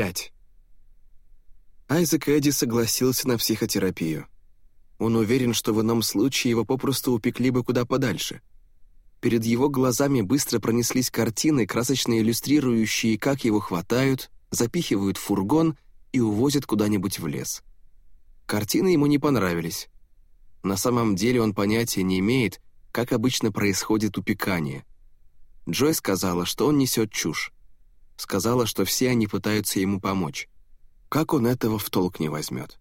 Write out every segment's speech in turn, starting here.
5. Айзек Эдди согласился на психотерапию. Он уверен, что в ином случае его попросту упекли бы куда подальше. Перед его глазами быстро пронеслись картины, красочно иллюстрирующие, как его хватают, запихивают в фургон и увозят куда-нибудь в лес. Картины ему не понравились. На самом деле он понятия не имеет, как обычно происходит упекание. Джой сказала, что он несет чушь. Сказала, что все они пытаются ему помочь. Как он этого в толк не возьмет?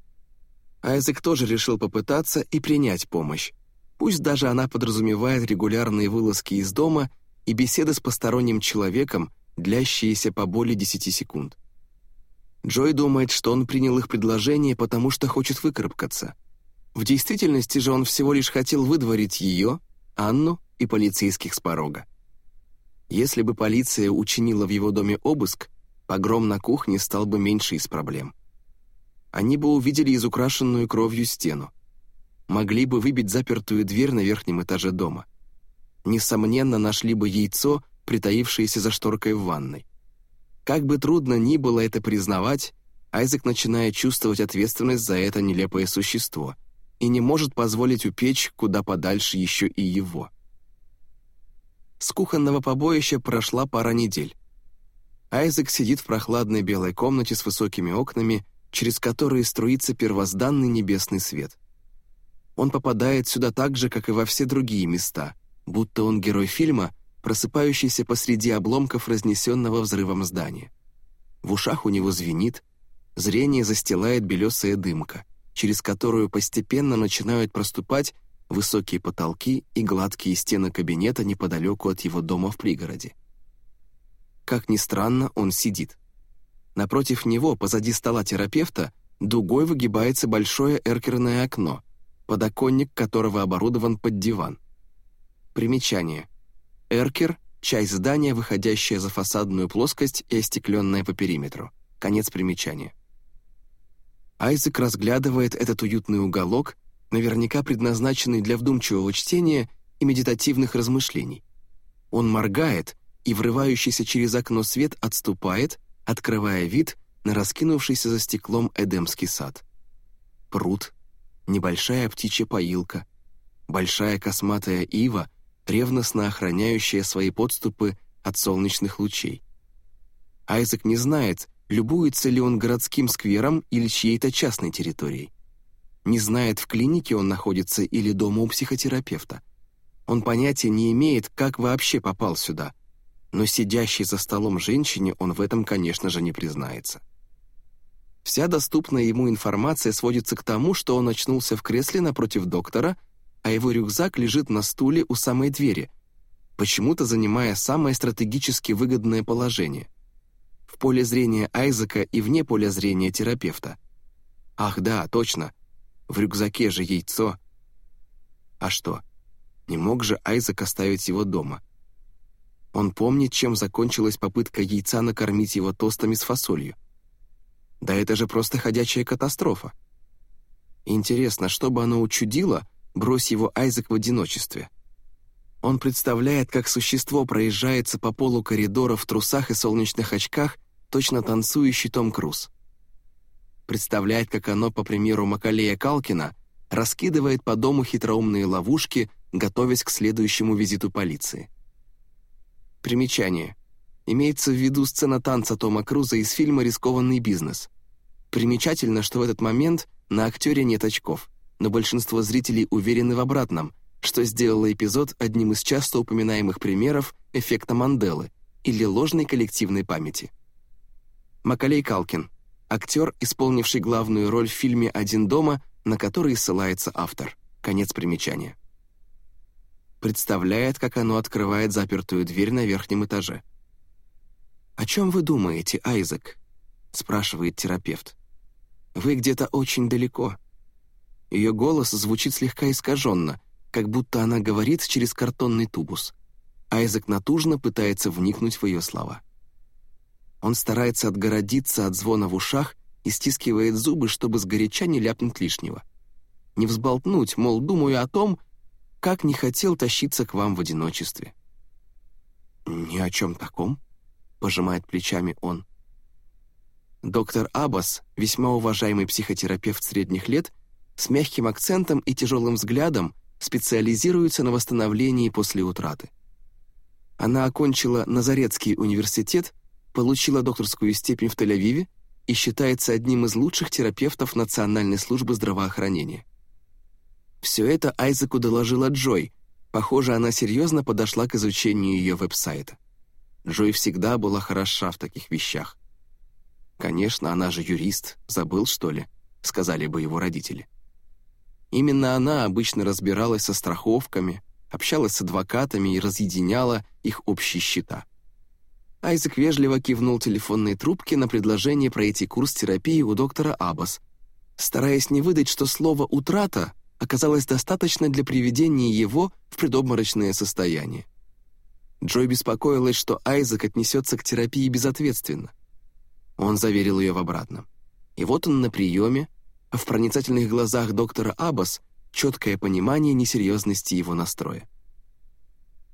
Айзек тоже решил попытаться и принять помощь. Пусть даже она подразумевает регулярные вылазки из дома и беседы с посторонним человеком, длящиеся по более 10 секунд. Джой думает, что он принял их предложение, потому что хочет выкарабкаться. В действительности же он всего лишь хотел выдворить ее, Анну и полицейских с порога. Если бы полиция учинила в его доме обыск, погром на кухне стал бы меньше из проблем. Они бы увидели изукрашенную кровью стену. Могли бы выбить запертую дверь на верхнем этаже дома. Несомненно, нашли бы яйцо, притаившееся за шторкой в ванной. Как бы трудно ни было это признавать, Айзек начинает чувствовать ответственность за это нелепое существо и не может позволить упечь куда подальше еще и его. С кухонного побоища прошла пара недель. Айзек сидит в прохладной белой комнате с высокими окнами, через которые струится первозданный небесный свет. Он попадает сюда так же, как и во все другие места, будто он герой фильма, просыпающийся посреди обломков разнесенного взрывом здания. В ушах у него звенит, зрение застилает белесая дымка, через которую постепенно начинают проступать высокие потолки и гладкие стены кабинета неподалеку от его дома в пригороде. Как ни странно, он сидит. Напротив него, позади стола терапевта, дугой выгибается большое эркерное окно, подоконник которого оборудован под диван. Примечание. Эркер — часть здания, выходящая за фасадную плоскость и остекленная по периметру. Конец примечания. Айзек разглядывает этот уютный уголок, наверняка предназначенный для вдумчивого чтения и медитативных размышлений. Он моргает, и врывающийся через окно свет отступает, открывая вид на раскинувшийся за стеклом Эдемский сад. Пруд, небольшая птичья поилка, большая косматая ива — ревностно охраняющая свои подступы от солнечных лучей. Айзек не знает, любуется ли он городским сквером или чьей-то частной территорией. Не знает, в клинике он находится или дома у психотерапевта. Он понятия не имеет, как вообще попал сюда. Но сидящей за столом женщине он в этом, конечно же, не признается. Вся доступная ему информация сводится к тому, что он очнулся в кресле напротив доктора — а его рюкзак лежит на стуле у самой двери, почему-то занимая самое стратегически выгодное положение. В поле зрения Айзека и вне поля зрения терапевта. Ах да, точно, в рюкзаке же яйцо. А что, не мог же Айзек оставить его дома? Он помнит, чем закончилась попытка яйца накормить его тостами с фасолью. Да это же просто ходячая катастрофа. Интересно, что бы оно учудило, брось его Айзек в одиночестве. Он представляет, как существо проезжается по полу коридора в трусах и солнечных очках, точно танцующий Том Круз. Представляет, как оно, по примеру Макалея Калкина, раскидывает по дому хитроумные ловушки, готовясь к следующему визиту полиции. Примечание. Имеется в виду сцена танца Тома Круза из фильма «Рискованный бизнес». Примечательно, что в этот момент на актере нет очков но большинство зрителей уверены в обратном, что сделало эпизод одним из часто упоминаемых примеров эффекта Манделы или ложной коллективной памяти. Макалей Калкин – актер, исполнивший главную роль в фильме «Один дома», на который ссылается автор. Конец примечания. Представляет, как оно открывает запертую дверь на верхнем этаже. «О чем вы думаете, Айзек?» – спрашивает терапевт. «Вы где-то очень далеко». Ее голос звучит слегка искаженно, как будто она говорит через картонный тубус. Айзек натужно пытается вникнуть в ее слова. Он старается отгородиться от звона в ушах и стискивает зубы, чтобы сгоряча не ляпнуть лишнего. Не взболтнуть, мол, думаю о том, как не хотел тащиться к вам в одиночестве. «Ни о чем таком», — пожимает плечами он. Доктор Аббас, весьма уважаемый психотерапевт средних лет, с мягким акцентом и тяжелым взглядом специализируется на восстановлении после утраты. Она окончила Назаретский университет, получила докторскую степень в Тель-Авиве и считается одним из лучших терапевтов Национальной службы здравоохранения. Все это Айзеку доложила Джой. Похоже, она серьезно подошла к изучению ее веб-сайта. Джой всегда была хороша в таких вещах. «Конечно, она же юрист. Забыл, что ли?» — сказали бы его родители. Именно она обычно разбиралась со страховками, общалась с адвокатами и разъединяла их общие счета. Айзек вежливо кивнул телефонной трубке на предложение пройти курс терапии у доктора Аббас, стараясь не выдать, что слово «утрата» оказалось достаточно для приведения его в предобморочное состояние. Джой беспокоилась, что Айзек отнесется к терапии безответственно. Он заверил ее в обратном. И вот он на приеме, а в проницательных глазах доктора Аббас четкое понимание несерьезности его настроя.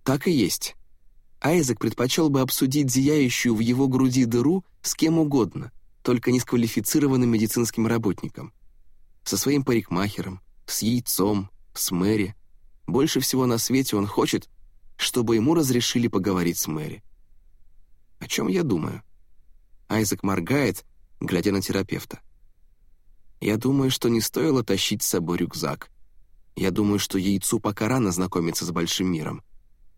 Так и есть. Айзек предпочел бы обсудить зияющую в его груди дыру с кем угодно, только не с квалифицированным медицинским работником. Со своим парикмахером, с яйцом, с Мэри. Больше всего на свете он хочет, чтобы ему разрешили поговорить с Мэри. О чем я думаю? Айзек моргает, глядя на терапевта. Я думаю, что не стоило тащить с собой рюкзак. Я думаю, что яйцу пока рано знакомиться с большим миром.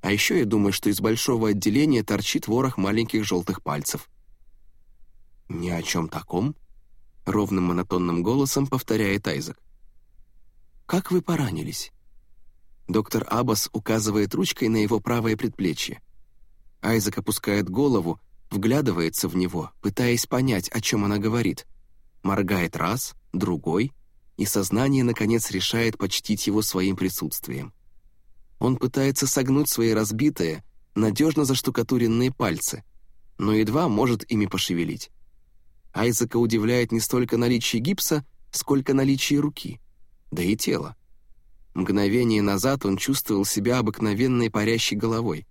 А еще я думаю, что из большого отделения торчит ворох маленьких желтых пальцев. «Ни о чем таком?» — ровным монотонным голосом повторяет Айзек. «Как вы поранились?» Доктор Аббас указывает ручкой на его правое предплечье. Айзек опускает голову, вглядывается в него, пытаясь понять, о чем она говорит. Моргает раз, другой, и сознание, наконец, решает почтить его своим присутствием. Он пытается согнуть свои разбитые, надежно заштукатуренные пальцы, но едва может ими пошевелить. Айзека удивляет не столько наличие гипса, сколько наличие руки, да и тела. Мгновение назад он чувствовал себя обыкновенной парящей головой.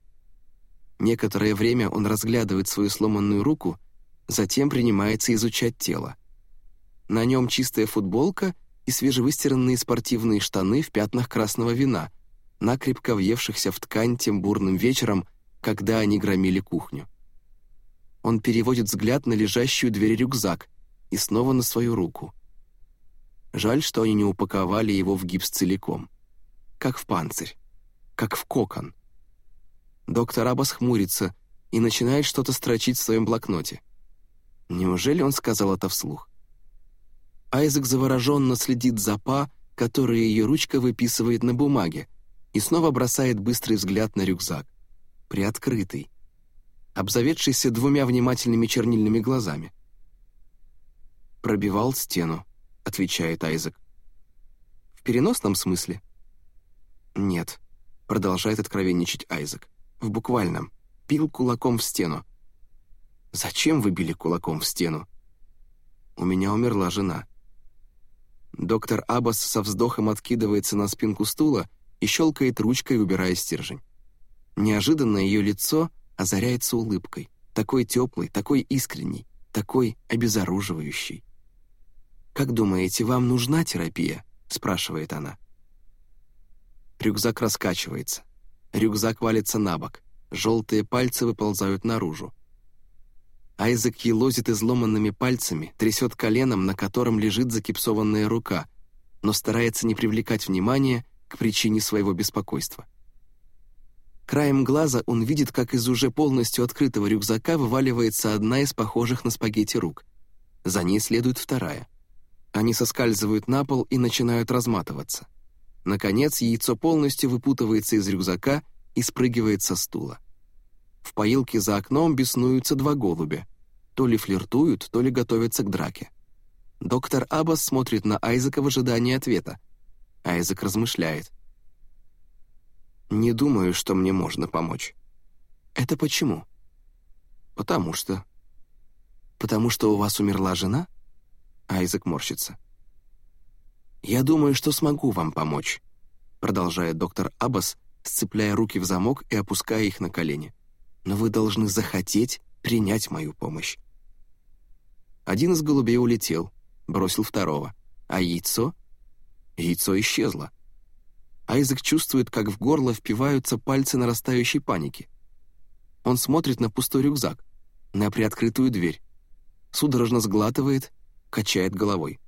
Некоторое время он разглядывает свою сломанную руку, затем принимается изучать тело. На нем чистая футболка и свежевыстиранные спортивные штаны в пятнах красного вина, накрепко въевшихся в ткань тем бурным вечером, когда они громили кухню. Он переводит взгляд на лежащую дверь рюкзак и снова на свою руку. Жаль, что они не упаковали его в гипс целиком как в панцирь, как в кокон. Доктор Абас хмурится и начинает что-то строчить в своем блокноте. Неужели он сказал это вслух? Айзек завороженно следит за па, который ее ручка выписывает на бумаге, и снова бросает быстрый взгляд на рюкзак. Приоткрытый, обзаведшийся двумя внимательными чернильными глазами. «Пробивал стену», — отвечает Айзек. «В переносном смысле?» «Нет», — продолжает откровенничать Айзек. «В буквальном. Пил кулаком в стену». «Зачем вы били кулаком в стену?» «У меня умерла жена». Доктор Аббас со вздохом откидывается на спинку стула и щелкает ручкой, убирая стержень. Неожиданно ее лицо озаряется улыбкой, такой теплой, такой искренней, такой обезоруживающей. «Как думаете, вам нужна терапия?» — спрашивает она. Рюкзак раскачивается. Рюкзак валится на бок. Желтые пальцы выползают наружу. Айзек елозит изломанными пальцами, трясет коленом, на котором лежит закипсованная рука, но старается не привлекать внимания к причине своего беспокойства. Краем глаза он видит, как из уже полностью открытого рюкзака вываливается одна из похожих на спагетти рук. За ней следует вторая. Они соскальзывают на пол и начинают разматываться. Наконец, яйцо полностью выпутывается из рюкзака и спрыгивает со стула. В поилке за окном беснуются два голубя. То ли флиртуют, то ли готовятся к драке. Доктор Аббас смотрит на Айзека в ожидании ответа. Айзек размышляет. «Не думаю, что мне можно помочь». «Это почему?» «Потому что...» «Потому что у вас умерла жена?» Айзек морщится. «Я думаю, что смогу вам помочь», продолжает доктор Аббас, сцепляя руки в замок и опуская их на колени. «Но вы должны захотеть принять мою помощь». Один из голубей улетел, бросил второго. А яйцо? Яйцо исчезло. Айзек чувствует, как в горло впиваются пальцы нарастающей паники. Он смотрит на пустой рюкзак, на приоткрытую дверь. Судорожно сглатывает, качает головой.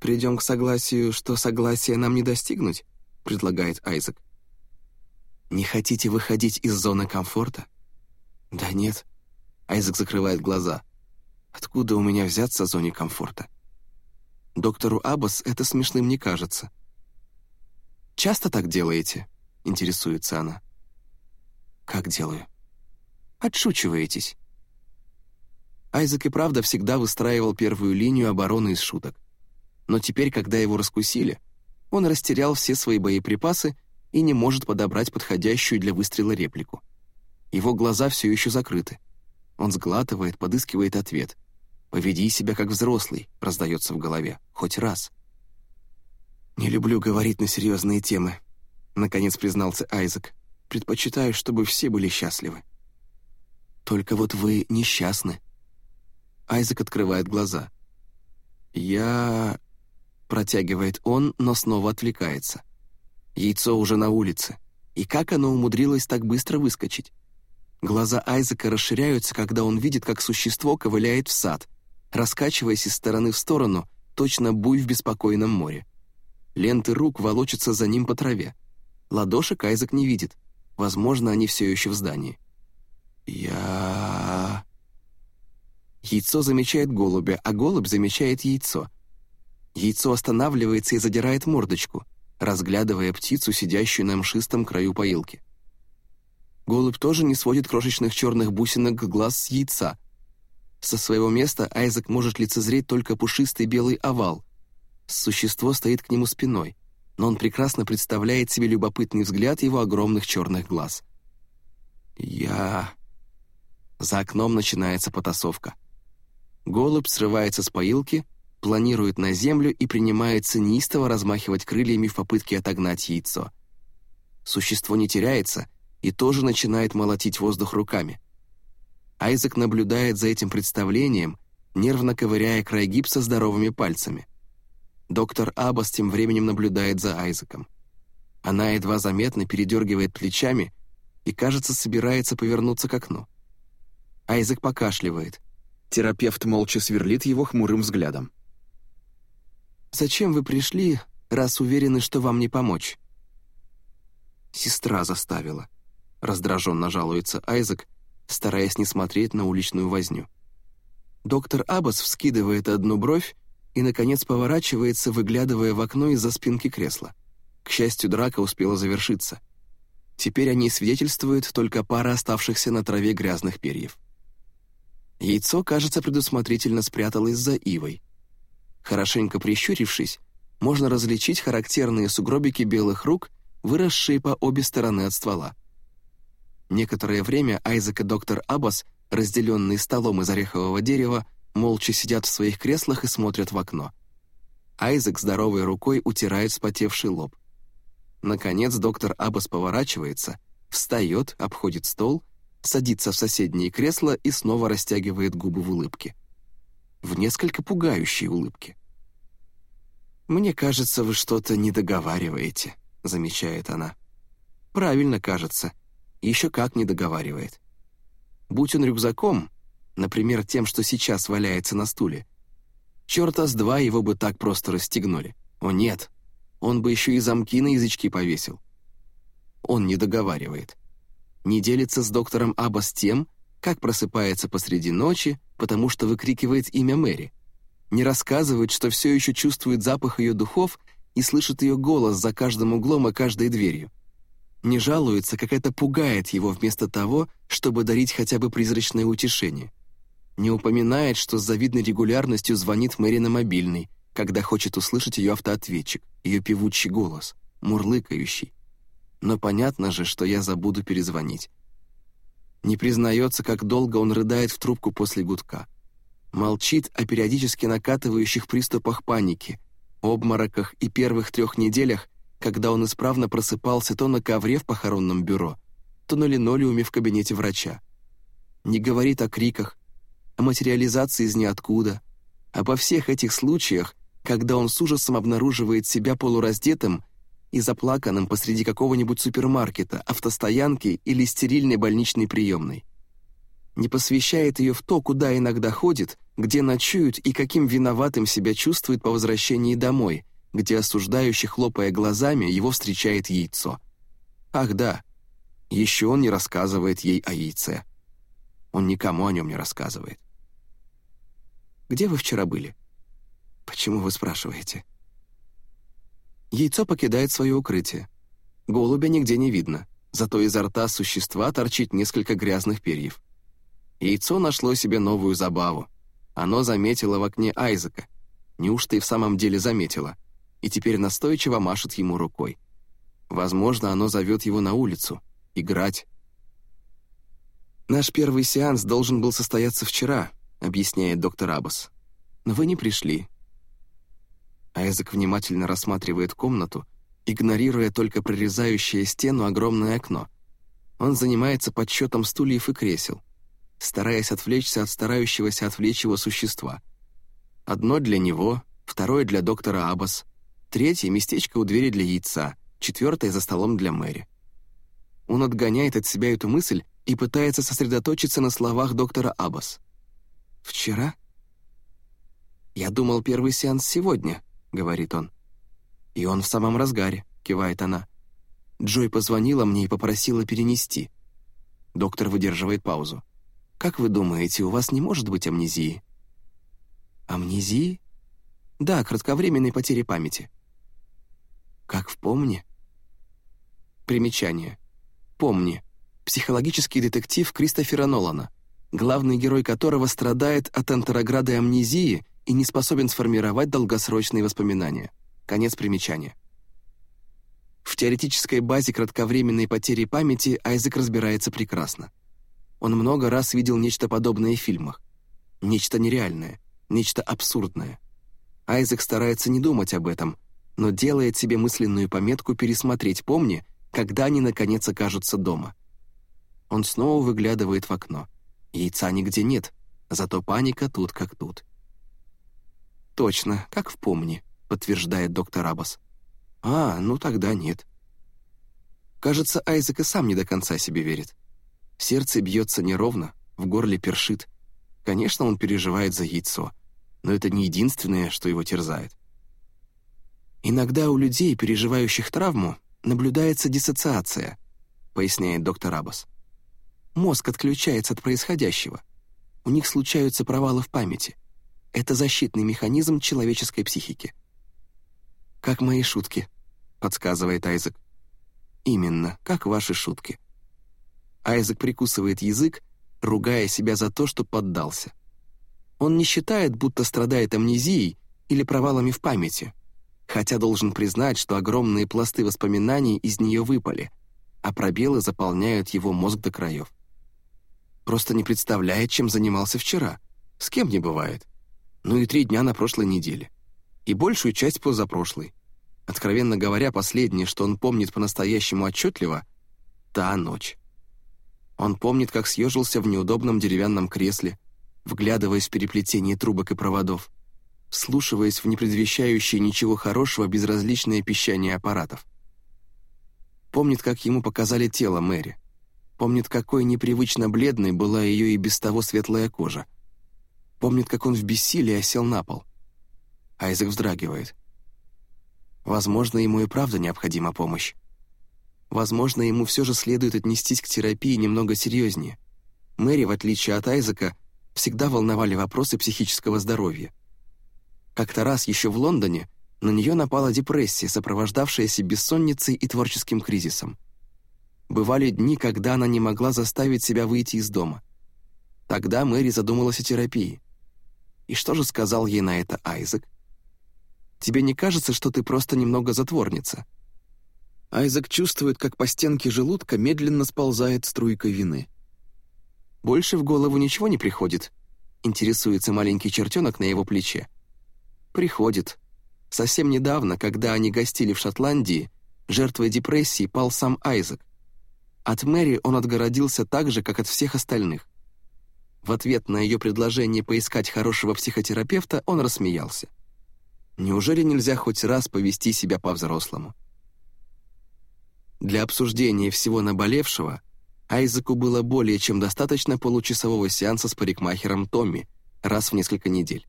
«Придем к согласию, что согласия нам не достигнуть», — предлагает Айзек. «Не хотите выходить из зоны комфорта?» «Да нет». Айзек закрывает глаза. «Откуда у меня взяться в зоне комфорта?» Доктору Аббас это смешным не кажется. «Часто так делаете?» — интересуется она. «Как делаю?» «Отшучиваетесь». Айзек и правда всегда выстраивал первую линию обороны из шуток. Но теперь, когда его раскусили, он растерял все свои боеприпасы и не может подобрать подходящую для выстрела реплику. Его глаза все еще закрыты. Он сглатывает, подыскивает ответ. «Поведи себя как взрослый», — раздается в голове. «Хоть раз». «Не люблю говорить на серьезные темы», — наконец признался Айзек. «Предпочитаю, чтобы все были счастливы». «Только вот вы несчастны». Айзек открывает глаза. «Я...» — протягивает он, но снова отвлекается. Яйцо уже на улице. И как оно умудрилось так быстро выскочить? Глаза Айзека расширяются, когда он видит, как существо ковыляет в сад, раскачиваясь из стороны в сторону, точно буй в беспокойном море. Ленты рук волочатся за ним по траве. Ладошек Айзек не видит. Возможно, они все еще в здании. «Я...» Яйцо замечает голубя, а голубь замечает яйцо. Яйцо останавливается и задирает мордочку, разглядывая птицу, сидящую на мшистом краю поилки. Голубь тоже не сводит крошечных черных бусинок глаз с яйца. Со своего места Айзек может лицезреть только пушистый белый овал. Существо стоит к нему спиной, но он прекрасно представляет себе любопытный взгляд его огромных черных глаз. «Я...» За окном начинается потасовка. Голубь срывается с поилки, планирует на землю и принимается неистово размахивать крыльями в попытке отогнать яйцо. Существо не теряется и тоже начинает молотить воздух руками. Айзек наблюдает за этим представлением, нервно ковыряя край гипса здоровыми пальцами. Доктор Аббас тем временем наблюдает за Айзеком. Она едва заметно передергивает плечами и, кажется, собирается повернуться к окну. Айзек покашливает. Терапевт молча сверлит его хмурым взглядом. «Зачем вы пришли, раз уверены, что вам не помочь?» «Сестра заставила», — раздраженно жалуется Айзек, стараясь не смотреть на уличную возню. Доктор Аббас вскидывает одну бровь и, наконец, поворачивается, выглядывая в окно из-за спинки кресла. К счастью, драка успела завершиться. Теперь о ней свидетельствует только пара оставшихся на траве грязных перьев. Яйцо, кажется, предусмотрительно спряталось за ивой. Хорошенько прищурившись, можно различить характерные сугробики белых рук, выросшие по обе стороны от ствола. Некоторое время Айзек и доктор Аббас, разделенные столом из орехового дерева, молча сидят в своих креслах и смотрят в окно. Айзек здоровой рукой утирает вспотевший лоб. Наконец доктор Аббас поворачивается, встает, обходит стол — садится в соседнее кресло и снова растягивает губы в улыбке. В несколько пугающей улыбке. «Мне кажется, вы что-то не договариваете», — замечает она. «Правильно, кажется. Еще как не договаривает. Будь он рюкзаком, например, тем, что сейчас валяется на стуле, черта с два его бы так просто расстегнули. О нет, он бы еще и замки на язычки повесил. Он не договаривает не делится с доктором Аббас тем, как просыпается посреди ночи, потому что выкрикивает имя Мэри. Не рассказывает, что все еще чувствует запах ее духов и слышит ее голос за каждым углом и каждой дверью. Не жалуется, как это пугает его вместо того, чтобы дарить хотя бы призрачное утешение. Не упоминает, что с завидной регулярностью звонит Мэри на мобильный, когда хочет услышать ее автоответчик, ее певучий голос, мурлыкающий, но понятно же, что я забуду перезвонить. Не признается, как долго он рыдает в трубку после гудка. Молчит о периодически накатывающих приступах паники, обмороках и первых трех неделях, когда он исправно просыпался то на ковре в похоронном бюро, то на линолеуме в кабинете врача. Не говорит о криках, о материализации из ниоткуда, обо всех этих случаях, когда он с ужасом обнаруживает себя полураздетым и заплаканным посреди какого-нибудь супермаркета, автостоянки или стерильной больничной приемной. Не посвящает ее в то, куда иногда ходит, где ночуют и каким виноватым себя чувствует по возвращении домой, где осуждающий, хлопая глазами, его встречает яйцо. Ах да, еще он не рассказывает ей о яйце. Он никому о нем не рассказывает. «Где вы вчера были?» «Почему вы спрашиваете?» Яйцо покидает свое укрытие. Голубя нигде не видно, зато изо рта существа торчит несколько грязных перьев. Яйцо нашло себе новую забаву. Оно заметило в окне Айзека. Неужто и в самом деле заметило? И теперь настойчиво машет ему рукой. Возможно, оно зовет его на улицу. Играть. «Наш первый сеанс должен был состояться вчера», — объясняет доктор Аббас. «Но вы не пришли. Айзек внимательно рассматривает комнату, игнорируя только прорезающее стену огромное окно. Он занимается подсчетом стульев и кресел, стараясь отвлечься от старающегося отвлечь его существа. Одно для него, второе для доктора Аббас, третье — местечко у двери для яйца, четвертое — за столом для Мэри. Он отгоняет от себя эту мысль и пытается сосредоточиться на словах доктора Аббас. «Вчера?» «Я думал, первый сеанс сегодня», — говорит он. «И он в самом разгаре», — кивает она. Джой позвонила мне и попросила перенести. Доктор выдерживает паузу. «Как вы думаете, у вас не может быть амнезии?» «Амнезии?» «Да, кратковременной потери памяти». «Как в «Помни»?» Примечание. «Помни» — психологический детектив Кристофера Нолана, главный герой которого страдает от антерограды амнезии и не способен сформировать долгосрочные воспоминания. Конец примечания. В теоретической базе кратковременной потери памяти Айзек разбирается прекрасно. Он много раз видел нечто подобное в фильмах. Нечто нереальное, нечто абсурдное. Айзек старается не думать об этом, но делает себе мысленную пометку пересмотреть «Помни», когда они, наконец, окажутся дома. Он снова выглядывает в окно. Яйца нигде нет, зато паника тут как тут. «Точно, как в «Помни», — подтверждает доктор Абас. «А, ну тогда нет». Кажется, Айзек и сам не до конца себе верит. Сердце бьется неровно, в горле першит. Конечно, он переживает за яйцо, но это не единственное, что его терзает. Иногда у людей, переживающих травму, наблюдается диссоциация, поясняет доктор Абас. Мозг отключается от происходящего. У них случаются провалы в памяти — это защитный механизм человеческой психики. «Как мои шутки», — подсказывает Айзек. «Именно, как ваши шутки». Айзек прикусывает язык, ругая себя за то, что поддался. Он не считает, будто страдает амнезией или провалами в памяти, хотя должен признать, что огромные пласты воспоминаний из нее выпали, а пробелы заполняют его мозг до краев. Просто не представляет, чем занимался вчера. С кем не бывает ну и три дня на прошлой неделе. И большую часть позапрошлой. Откровенно говоря, последнее, что он помнит по-настоящему отчетливо — та ночь. Он помнит, как съежился в неудобном деревянном кресле, вглядываясь в переплетение трубок и проводов, слушаясь в непредвещающее ничего хорошего безразличное пищание аппаратов. Помнит, как ему показали тело Мэри. Помнит, какой непривычно бледной была ее и без того светлая кожа. Помнит, как он в бессилии осел на пол. Айзек вздрагивает. Возможно, ему и правда необходима помощь. Возможно, ему все же следует отнестись к терапии немного серьезнее. Мэри, в отличие от Айзека, всегда волновали вопросы психического здоровья. Как-то раз еще в Лондоне на нее напала депрессия, сопровождавшаяся бессонницей и творческим кризисом. Бывали дни, когда она не могла заставить себя выйти из дома. Тогда Мэри задумалась о терапии. И что же сказал ей на это Айзек? «Тебе не кажется, что ты просто немного затворница?» Айзек чувствует, как по стенке желудка медленно сползает струйка вины. «Больше в голову ничего не приходит?» — интересуется маленький чертенок на его плече. «Приходит. Совсем недавно, когда они гостили в Шотландии, жертвой депрессии пал сам Айзек. От Мэри он отгородился так же, как от всех остальных. В ответ на ее предложение поискать хорошего психотерапевта он рассмеялся. Неужели нельзя хоть раз повести себя по-взрослому? Для обсуждения всего наболевшего Айзеку было более чем достаточно получасового сеанса с парикмахером Томми раз в несколько недель.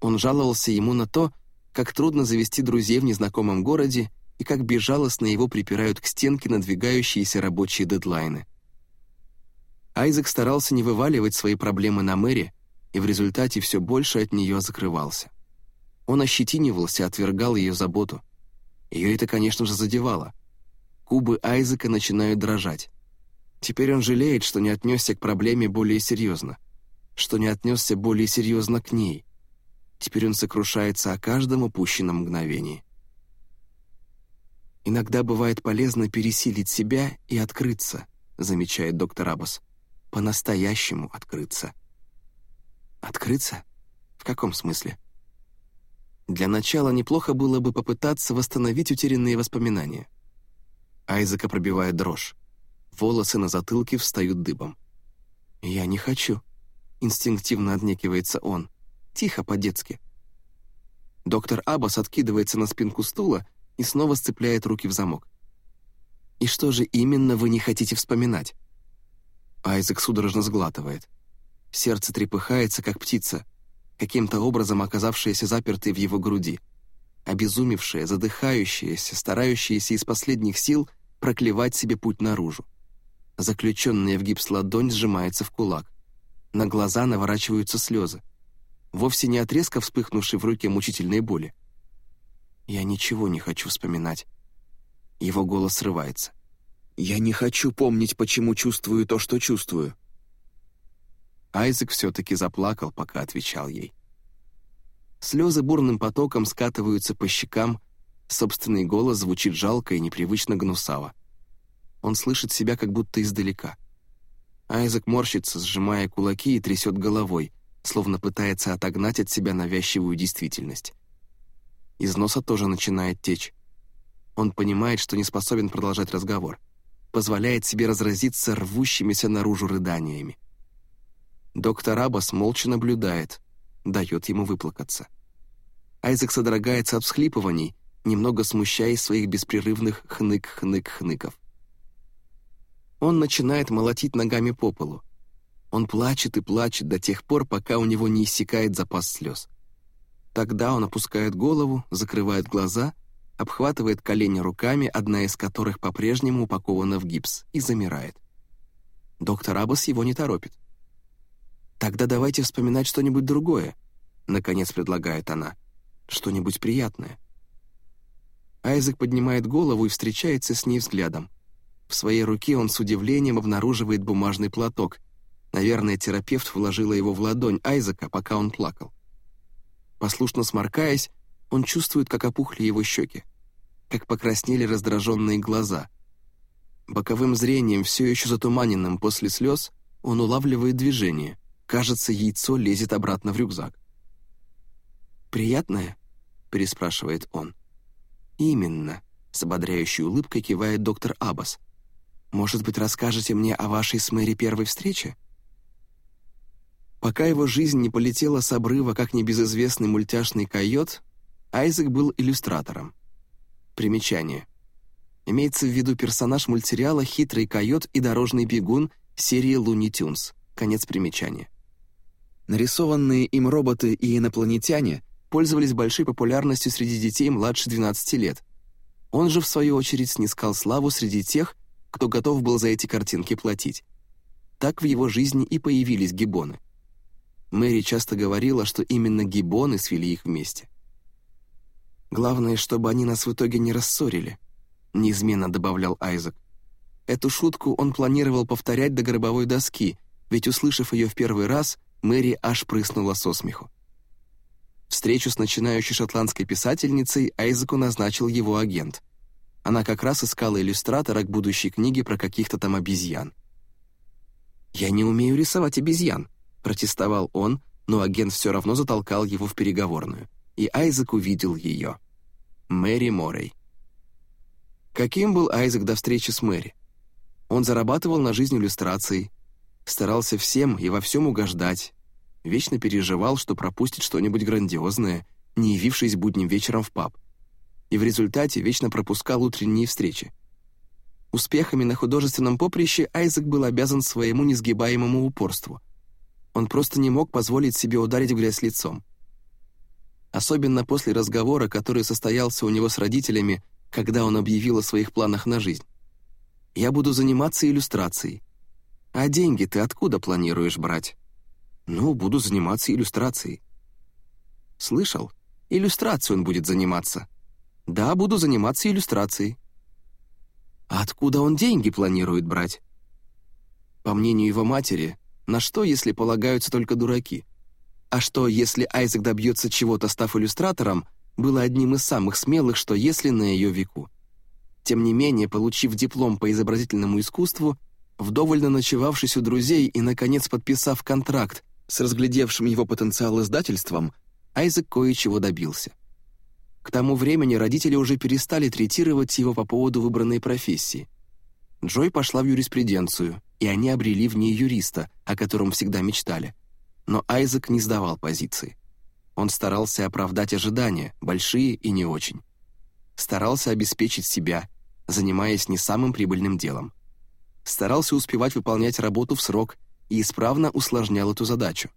Он жаловался ему на то, как трудно завести друзей в незнакомом городе и как безжалостно его припирают к стенке надвигающиеся рабочие дедлайны. Айзек старался не вываливать свои проблемы на Мэри, и в результате все больше от нее закрывался. Он ощетинивался, отвергал ее заботу. Ее это, конечно же, задевало. Кубы Айзека начинают дрожать. Теперь он жалеет, что не отнесся к проблеме более серьезно, что не отнесся более серьезно к ней. Теперь он сокрушается о каждом упущенном мгновении. «Иногда бывает полезно пересилить себя и открыться», замечает доктор Аббас. «По-настоящему открыться». «Открыться? В каком смысле?» Для начала неплохо было бы попытаться восстановить утерянные воспоминания. Айзека пробивает дрожь. Волосы на затылке встают дыбом. «Я не хочу», — инстинктивно отнекивается он. Тихо, по-детски. Доктор Аббас откидывается на спинку стула и снова сцепляет руки в замок. «И что же именно вы не хотите вспоминать?» Айзек судорожно сглатывает. Сердце трепыхается, как птица, каким-то образом оказавшаяся запертой в его груди. Обезумевшая, задыхающаяся, старающаяся из последних сил проклевать себе путь наружу. Заключенная в гипс ладонь сжимается в кулак. На глаза наворачиваются слезы. Вовсе не отрезка вспыхнувшей в руке мучительной боли. «Я ничего не хочу вспоминать». Его голос срывается. «Я не хочу помнить, почему чувствую то, что чувствую». Айзек все-таки заплакал, пока отвечал ей. Слезы бурным потоком скатываются по щекам, собственный голос звучит жалко и непривычно гнусаво. Он слышит себя как будто издалека. Айзек морщится, сжимая кулаки и трясет головой, словно пытается отогнать от себя навязчивую действительность. Из носа тоже начинает течь. Он понимает, что не способен продолжать разговор. Позволяет себе разразиться рвущимися наружу рыданиями. Доктор Аббас молча наблюдает, дает ему выплакаться. Айзек содрогается от всхлипываний, немного смущаясь своих беспрерывных хнык-хнык-хныков. Он начинает молотить ногами по полу. Он плачет и плачет до тех пор, пока у него не иссякает запас слез. Тогда он опускает голову, закрывает глаза, обхватывает колени руками, одна из которых по-прежнему упакована в гипс, и замирает. Доктор Аббас его не торопит. «Тогда давайте вспоминать что-нибудь другое», — наконец предлагает она. «Что-нибудь приятное». Айзек поднимает голову и встречается с ней взглядом. В своей руке он с удивлением обнаруживает бумажный платок. Наверное, терапевт вложила его в ладонь Айзека, пока он плакал. Послушно сморкаясь, он чувствует, как опухли его щеки, как покраснели раздраженные глаза. Боковым зрением, все еще затуманенным после слез, он улавливает движение — Кажется, яйцо лезет обратно в рюкзак. «Приятное?» — переспрашивает он. «Именно», — с ободряющей улыбкой кивает доктор Аббас. «Может быть, расскажете мне о вашей с Мэри первой встрече?» Пока его жизнь не полетела с обрыва, как небезызвестный мультяшный койот, Айзек был иллюстратором. Примечание. Имеется в виду персонаж мультсериала «Хитрый койот и дорожный бегун» серии «Луни Тюнс». Конец примечания. Нарисованные им роботы и инопланетяне пользовались большой популярностью среди детей младше 12 лет. Он же, в свою очередь, снискал славу среди тех, кто готов был за эти картинки платить. Так в его жизни и появились гибоны. Мэри часто говорила, что именно гибоны свели их вместе. «Главное, чтобы они нас в итоге не рассорили», — неизменно добавлял Айзек. Эту шутку он планировал повторять до гробовой доски, ведь, услышав ее в первый раз, Мэри аж прыснула со смеху. Встречу с начинающей шотландской писательницей Айзеку назначил его агент. Она как раз искала иллюстратора к будущей книге про каких-то там обезьян. «Я не умею рисовать обезьян», — протестовал он, но агент все равно затолкал его в переговорную, и Айзек увидел ее. Мэри Морей. Каким был Айзек до встречи с Мэри? Он зарабатывал на жизнь иллюстрацией, Старался всем и во всем угождать. Вечно переживал, что пропустит что-нибудь грандиозное, не явившись будним вечером в паб. И в результате вечно пропускал утренние встречи. Успехами на художественном поприще Айзек был обязан своему несгибаемому упорству. Он просто не мог позволить себе ударить в грязь лицом. Особенно после разговора, который состоялся у него с родителями, когда он объявил о своих планах на жизнь. «Я буду заниматься иллюстрацией». «А деньги ты откуда планируешь брать?» «Ну, буду заниматься иллюстрацией». «Слышал? Иллюстрацией он будет заниматься». «Да, буду заниматься иллюстрацией». А откуда он деньги планирует брать? По мнению его матери, на что, если полагаются только дураки? А что, если Айзек добьется чего-то, став иллюстратором, было одним из самых смелых, что если на ее веку. Тем не менее, получив диплом по изобразительному искусству, вдоволь ночевавшись у друзей и, наконец, подписав контракт с разглядевшим его потенциал издательством, Айзек кое-чего добился — к тому времени родители уже перестали третировать его по поводу выбранной профессии. Джой пошла в юриспруденцию, и они обрели в ней юриста, о котором всегда мечтали. Но Айзек не сдавал позиции. Он старался оправдать ожидания, большие и не очень. Старался обеспечить себя, занимаясь не самым прибыльным делом. Старался успевать выполнять работу в срок и исправно усложнял эту задачу.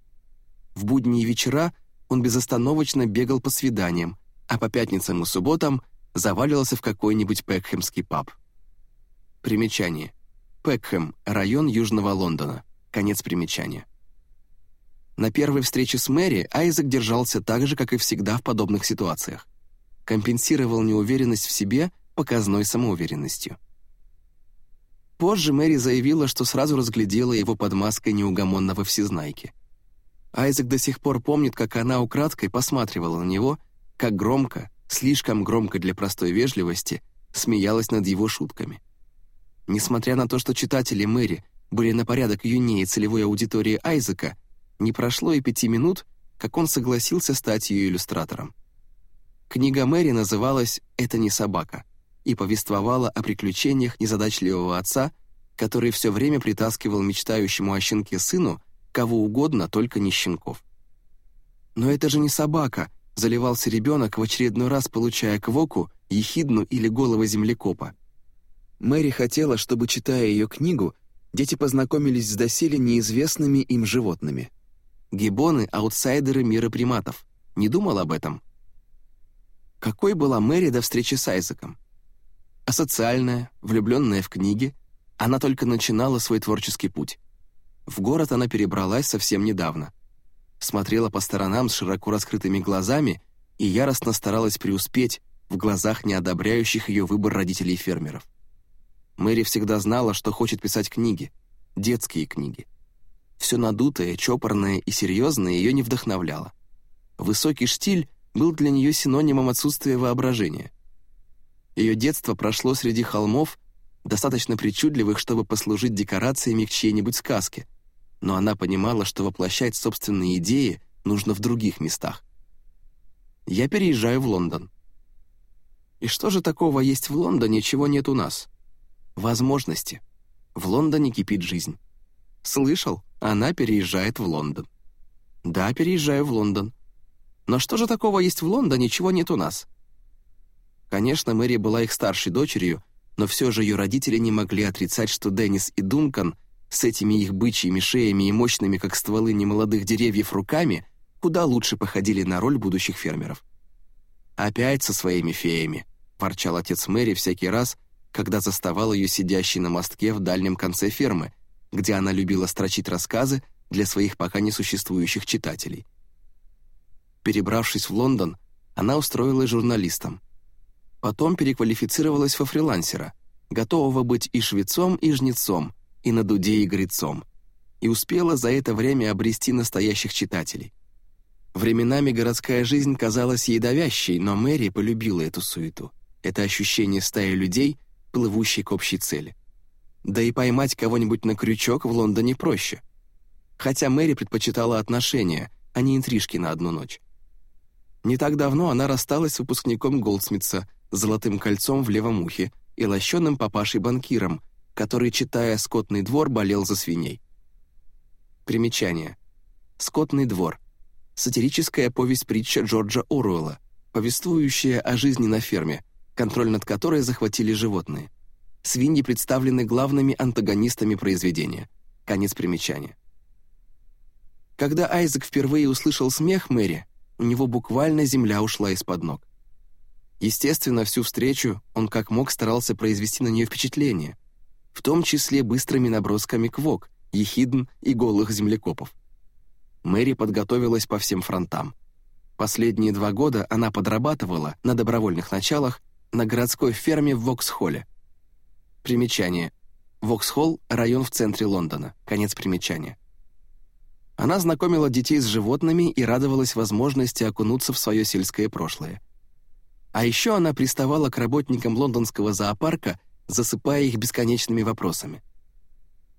В будние вечера он безостановочно бегал по свиданиям, а по пятницам и субботам заваливался в какой-нибудь пекхэмский паб. Примечание. Пекхэм, район Южного Лондона. Конец примечания. На первой встрече с Мэри Айзек держался так же, как и всегда в подобных ситуациях. Компенсировал неуверенность в себе показной самоуверенностью. Позже Мэри заявила, что сразу разглядела его под маской неугомонного всезнайки. Айзек до сих пор помнит, как она украдкой посматривала на него как громко, слишком громко для простой вежливости, смеялась над его шутками. Несмотря на то, что читатели Мэри были на порядок юнее целевой аудитории Айзека, не прошло и пяти минут, как он согласился стать ее иллюстратором. Книга Мэри называлась «Это не собака» и повествовала о приключениях незадачливого отца, который все время притаскивал мечтающему о щенке сыну кого угодно, только не щенков. «Но это же не собака», заливался ребенок, в очередной раз получая квоку, ехидну или голову землекопа. Мэри хотела, чтобы, читая ее книгу, дети познакомились с доселе неизвестными им животными. Гибоны — аутсайдеры мира приматов. Не думал об этом? Какой была Мэри до встречи с Айзеком? Асоциальная, влюбленная в книги, она только начинала свой творческий путь. В город она перебралась совсем недавно смотрела по сторонам с широко раскрытыми глазами и яростно старалась преуспеть в глазах неодобряющих ее выбор родителей-фермеров. Мэри всегда знала, что хочет писать книги, детские книги. Все надутое, чопорное и серьезное ее не вдохновляло. Высокий штиль был для нее синонимом отсутствия воображения. Ее детство прошло среди холмов, достаточно причудливых, чтобы послужить декорациями к чьей-нибудь сказке — но она понимала, что воплощать собственные идеи нужно в других местах. Я переезжаю в Лондон. И что же такого есть в Лондоне, чего нет у нас? Возможности. В Лондоне кипит жизнь. Слышал, она переезжает в Лондон. Да, переезжаю в Лондон. Но что же такого есть в Лондоне, чего нет у нас? Конечно, Мэри была их старшей дочерью, но все же ее родители не могли отрицать, что Деннис и Дункан — с этими их бычьими шеями и мощными, как стволы немолодых деревьев, руками куда лучше походили на роль будущих фермеров. «Опять со своими феями», — ворчал отец Мэри всякий раз, когда заставал ее сидящей на мостке в дальнем конце фермы, где она любила строчить рассказы для своих пока несуществующих читателей. Перебравшись в Лондон, она устроилась журналистом. Потом переквалифицировалась во фрилансера, готового быть и швецом, и жнецом, и на дуде и грецом, и успела за это время обрести настоящих читателей. Временами городская жизнь казалась ей давящей, но Мэри полюбила эту суету, это ощущение стаи людей, плывущей к общей цели. Да и поймать кого-нибудь на крючок в Лондоне проще. Хотя Мэри предпочитала отношения, а не интрижки на одну ночь. Не так давно она рассталась с выпускником Голдсмитса золотым кольцом в левом ухе и лощеным папашей-банкиром, который, читая «Скотный двор», болел за свиней. Примечание. «Скотный двор» — сатирическая повесть-притча Джорджа Оруэлла, повествующая о жизни на ферме, контроль над которой захватили животные. Свиньи представлены главными антагонистами произведения. Конец примечания. Когда Айзек впервые услышал смех Мэри, у него буквально земля ушла из-под ног. Естественно, всю встречу он как мог старался произвести на нее впечатление, в том числе быстрыми набросками квок, ехидн и голых землекопов. Мэри подготовилась по всем фронтам. Последние два года она подрабатывала на добровольных началах на городской ферме в Воксхолле. Примечание. Воксхолл — район в центре Лондона. Конец примечания. Она знакомила детей с животными и радовалась возможности окунуться в свое сельское прошлое. А еще она приставала к работникам лондонского зоопарка, засыпая их бесконечными вопросами.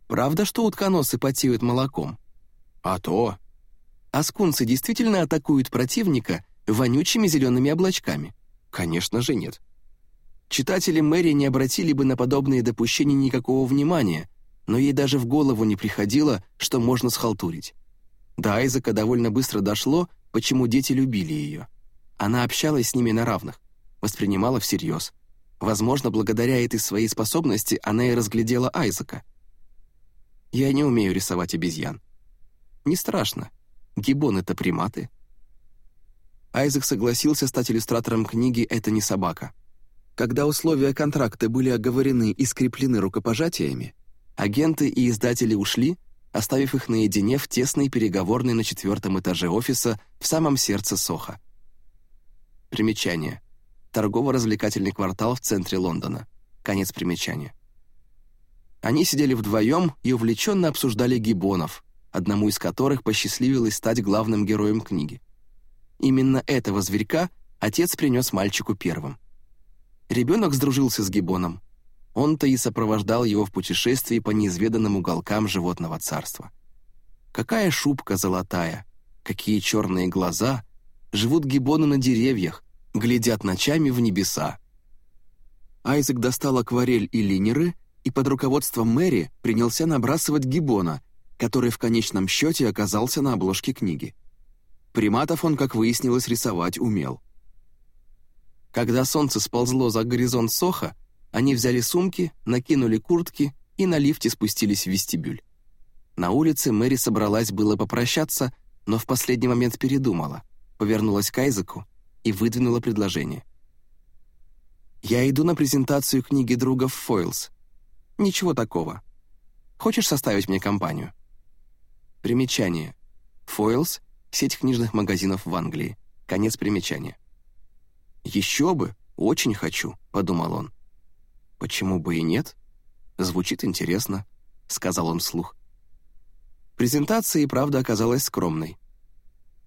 «Правда, что утконосы потеют молоком?» «А то!» «А скунсы действительно атакуют противника вонючими зелеными облачками?» «Конечно же нет». Читатели Мэри не обратили бы на подобные допущения никакого внимания, но ей даже в голову не приходило, что можно схалтурить. До Айзека довольно быстро дошло, почему дети любили ее. Она общалась с ними на равных, воспринимала всерьез. Возможно, благодаря этой своей способности она и разглядела Айзека. «Я не умею рисовать обезьян». «Не страшно. Гиббон — это приматы». Айзек согласился стать иллюстратором книги «Это не собака». Когда условия контракта были оговорены и скреплены рукопожатиями, агенты и издатели ушли, оставив их наедине в тесной переговорной на четвертом этаже офиса в самом сердце Соха. Примечание. Торгово-развлекательный квартал в центре Лондона. Конец примечания. Они сидели вдвоем и увлеченно обсуждали гибонов, одному из которых посчастливилось стать главным героем книги. Именно этого зверька отец принес мальчику первым. Ребенок сдружился с Гибоном. Он-то и сопровождал его в путешествии по неизведанным уголкам животного царства. Какая шубка золотая, какие черные глаза, живут гибоны на деревьях, глядят ночами в небеса. Айзек достал акварель и линеры и под руководством Мэри принялся набрасывать гибона, который в конечном счете оказался на обложке книги. Приматов он, как выяснилось, рисовать умел. Когда солнце сползло за горизонт Соха, они взяли сумки, накинули куртки и на лифте спустились в вестибюль. На улице Мэри собралась было попрощаться, но в последний момент передумала, повернулась к Айзеку и выдвинула предложение. «Я иду на презентацию книги друга в Фойлс. Ничего такого. Хочешь составить мне компанию?» Примечание. Фойлс — сеть книжных магазинов в Англии. Конец примечания. «Еще бы, очень хочу», — подумал он. «Почему бы и нет? Звучит интересно», — сказал он вслух. Презентация и правда оказалась скромной.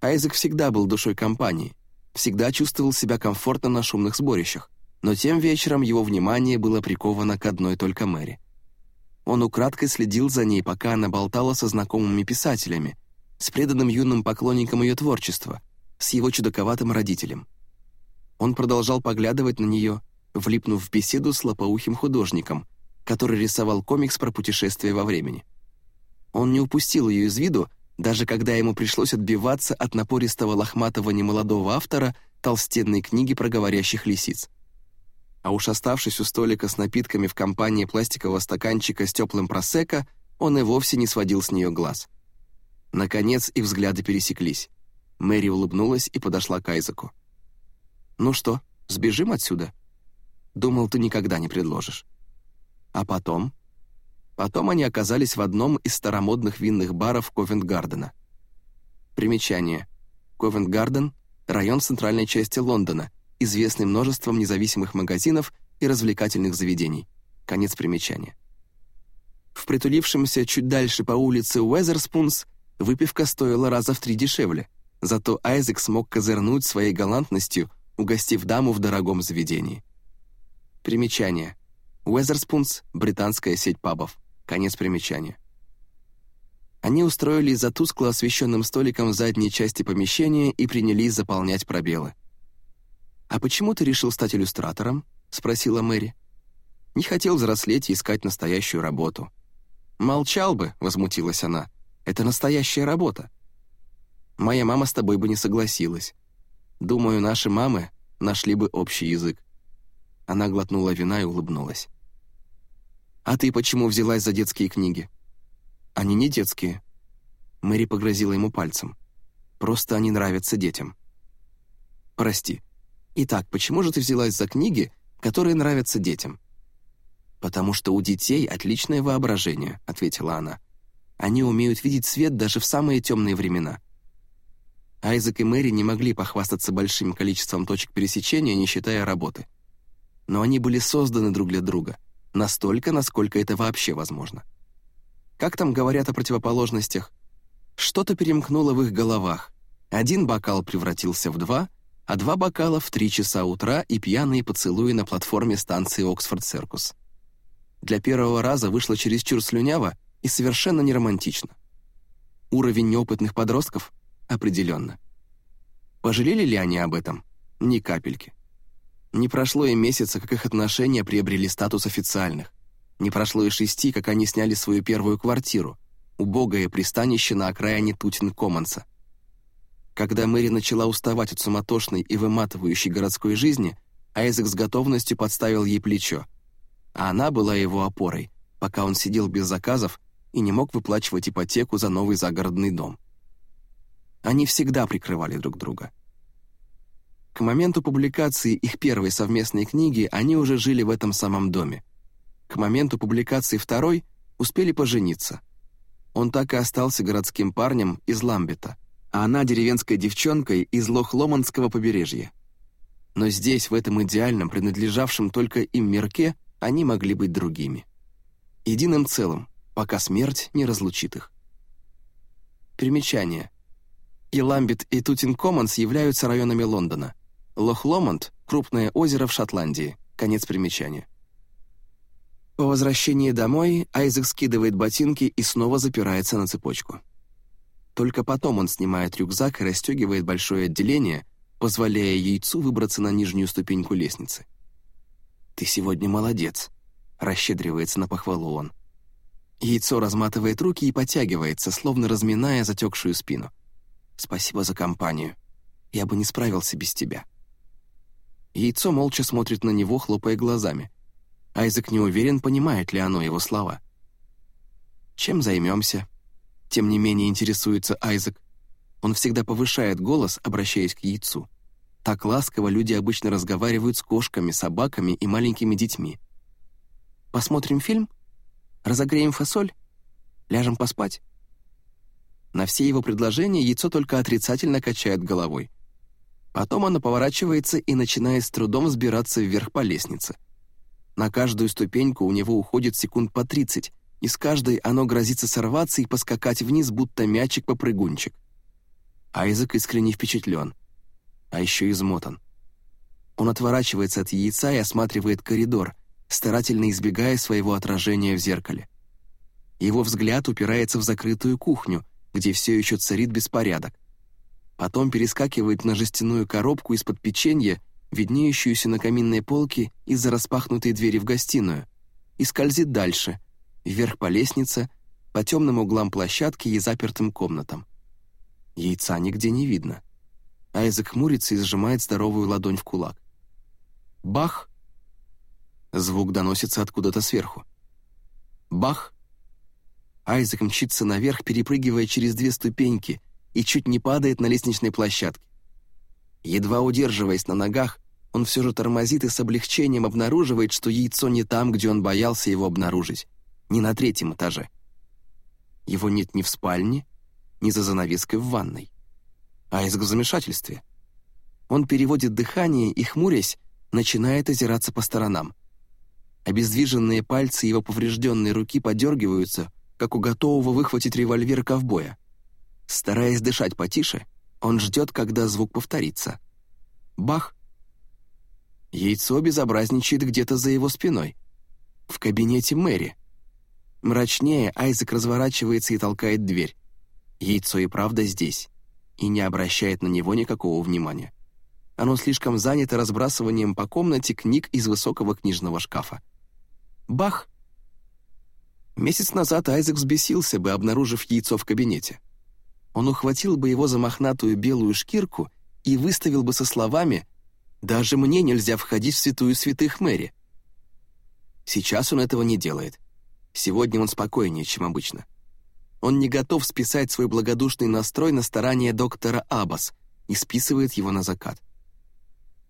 Айзек всегда был душой компании, всегда чувствовал себя комфортно на шумных сборищах, но тем вечером его внимание было приковано к одной только Мэри. Он украдкой следил за ней, пока она болтала со знакомыми писателями, с преданным юным поклонником ее творчества, с его чудаковатым родителем. Он продолжал поглядывать на нее, влипнув в беседу с лопоухим художником, который рисовал комикс про путешествие во времени. Он не упустил ее из виду, даже когда ему пришлось отбиваться от напористого лохматого немолодого автора толстенной книги про говорящих лисиц. А уж оставшись у столика с напитками в компании пластикового стаканчика с теплым просека, он и вовсе не сводил с нее глаз. Наконец и взгляды пересеклись. Мэри улыбнулась и подошла к Айзеку. «Ну что, сбежим отсюда?» «Думал, ты никогда не предложишь». А потом? Потом они оказались в одном из старомодных винных баров Ковент-Гардена. Примечание. Ковент-Гарден — район центральной части Лондона, известный множеством независимых магазинов и развлекательных заведений. Конец примечания. В притулившемся чуть дальше по улице Уэзерспунс выпивка стоила раза в три дешевле, зато Айзек смог козырнуть своей галантностью — угостив даму в дорогом заведении. Примечание. Уэзерспунс — британская сеть пабов. Конец примечания. Они устроились за тускло освещенным столиком в задней части помещения и принялись заполнять пробелы. «А почему ты решил стать иллюстратором?» — спросила Мэри. «Не хотел взрослеть и искать настоящую работу». «Молчал бы», — возмутилась она. Это настоящая работа. Моя мама с тобой бы не согласилась. Думаю, наши мамы нашли бы общий язык». Она глотнула вина и улыбнулась. «А ты почему взялась за детские книги?» «Они не детские». Мэри погрозила ему пальцем. «Просто они нравятся детям». «Прости. Итак, почему же ты взялась за книги, которые нравятся детям?» «Потому что у детей отличное воображение», — ответила она. «Они умеют видеть свет даже в самые темные времена». Айзек и Мэри не могли похвастаться большим количеством точек пересечения, не считая работы. Но они были созданы друг для друга, настолько, насколько это вообще возможно. Как там говорят о противоположностях? Что-то перемкнуло в их головах. Один бокал превратился в два, а два бокала в три часа утра и пьяные поцелуи на платформе станции Оксфорд-Циркус. Для первого раза вышло чересчур слюняво и совершенно неромантично. Уровень неопытных подростков — Определенно. Пожалели ли они об этом? Ни капельки. Не прошло и месяца, как их отношения приобрели статус официальных. Не прошло и шести, как они сняли свою первую квартиру, убогое пристанище на окраине Тутин-Коммонса. Когда Мэри начала уставать от суматошной и выматывающей городской жизни, Айзек с готовностью подставил ей плечо, а она была его опорой, пока он сидел без заказов и не мог выплачивать ипотеку за новый загородный дом. Они всегда прикрывали друг друга. К моменту публикации их первой совместной книги они уже жили в этом самом доме. К моменту публикации второй успели пожениться. Он так и остался городским парнем из Ламбета, а она деревенской девчонкой из Лох-Ломанского побережья. Но здесь, в этом идеальном, принадлежавшем только им мирке, они могли быть другими. Единым целым, пока смерть не разлучит их. Примечание. И Ламбит и Тутин-Коммонс являются районами Лондона. Лох-Ломонд — крупное озеро в Шотландии. Конец примечания. По возвращении домой Айзек скидывает ботинки и снова запирается на цепочку. Только потом он снимает рюкзак и расстегивает большое отделение, позволяя яйцу выбраться на нижнюю ступеньку лестницы. «Ты сегодня молодец», — расщедривается на похвалу он. Яйцо разматывает руки и потягивается, словно разминая затекшую спину. Спасибо за компанию. Я бы не справился без тебя». Яйцо молча смотрит на него, хлопая глазами. Айзек не уверен, понимает ли оно его слова. «Чем займемся?» Тем не менее интересуется Айзек. Он всегда повышает голос, обращаясь к яйцу. Так ласково люди обычно разговаривают с кошками, собаками и маленькими детьми. «Посмотрим фильм? Разогреем фасоль? Ляжем поспать?» На все его предложения яйцо только отрицательно качает головой. Потом оно поворачивается и начинает с трудом взбираться вверх по лестнице. На каждую ступеньку у него уходит секунд по 30, и с каждой оно грозится сорваться и поскакать вниз, будто мячик-попрыгунчик. Айзек искренне впечатлен, а еще измотан. Он отворачивается от яйца и осматривает коридор, старательно избегая своего отражения в зеркале. Его взгляд упирается в закрытую кухню, где все еще царит беспорядок. Потом перескакивает на жестяную коробку из-под печенья, виднеющуюся на каминной полке из-за распахнутой двери в гостиную, и скользит дальше, вверх по лестнице, по темным углам площадки и запертым комнатам. Яйца нигде не видно. Айзек хмурится и сжимает здоровую ладонь в кулак. Бах! Звук доносится откуда-то сверху. Бах! Айзек мчится наверх, перепрыгивая через две ступеньки, и чуть не падает на лестничной площадке. Едва удерживаясь на ногах, он все же тормозит и с облегчением обнаруживает, что яйцо не там, где он боялся его обнаружить, не на третьем этаже. Его нет ни в спальне, ни за занавеской в ванной. Айзек в замешательстве. Он переводит дыхание и, хмурясь, начинает озираться по сторонам. Обездвиженные пальцы его поврежденной руки подергиваются, как у готового выхватить револьвер ковбоя. Стараясь дышать потише, он ждет, когда звук повторится. Бах! Яйцо безобразничает где-то за его спиной. В кабинете Мэри. Мрачнее Айзек разворачивается и толкает дверь. Яйцо и правда здесь. И не обращает на него никакого внимания. Оно слишком занято разбрасыванием по комнате книг из высокого книжного шкафа. Бах! Месяц назад Айзек взбесился бы, обнаружив яйцо в кабинете. Он ухватил бы его за мохнатую белую шкирку и выставил бы со словами «Даже мне нельзя входить в святую святых Мэри». Сейчас он этого не делает. Сегодня он спокойнее, чем обычно. Он не готов списать свой благодушный настрой на старания доктора Аббас и списывает его на закат.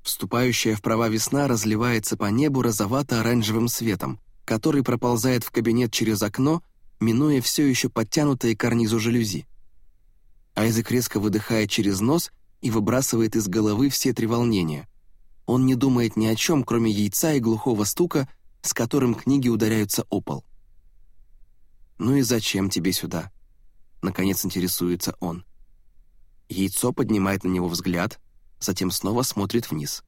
Вступающая в права весна разливается по небу розовато-оранжевым светом, который проползает в кабинет через окно, минуя все еще подтянутые карнизу жалюзи. Айзек резко выдыхает через нос и выбрасывает из головы все три волнения. Он не думает ни о чем, кроме яйца и глухого стука, с которым книги ударяются о пол. «Ну и зачем тебе сюда?» Наконец интересуется он. Яйцо поднимает на него взгляд, затем снова смотрит вниз.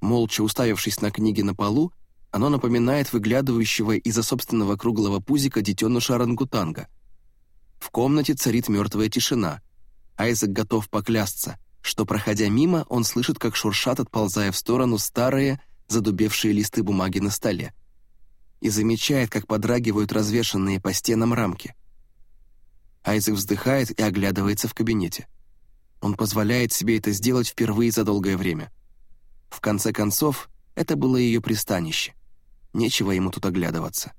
Молча уставившись на книги на полу, оно напоминает выглядывающего из-за собственного круглого пузика детеныша орангутанга. В комнате царит мертвая тишина. Айзек готов поклясться, что, проходя мимо, он слышит, как шуршат, отползая в сторону старые, задубевшие листы бумаги на столе. И замечает, как подрагивают развешанные по стенам рамки. Айзек вздыхает и оглядывается в кабинете. Он позволяет себе это сделать впервые за долгое время. В конце концов, это было ее пристанище. Нечего ему тут оглядываться.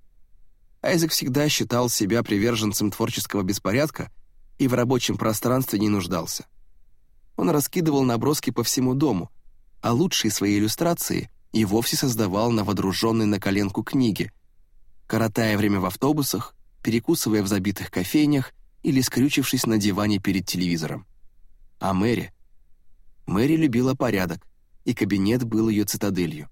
Айзек всегда считал себя приверженцем творческого беспорядка и в рабочем пространстве не нуждался. Он раскидывал наброски по всему дому, а лучшие свои иллюстрации и вовсе создавал на водруженной на коленку книги, коротая время в автобусах, перекусывая в забитых кофейнях или скрючившись на диване перед телевизором. А Мэри? Мэри любила порядок, и кабинет был ее цитаделью.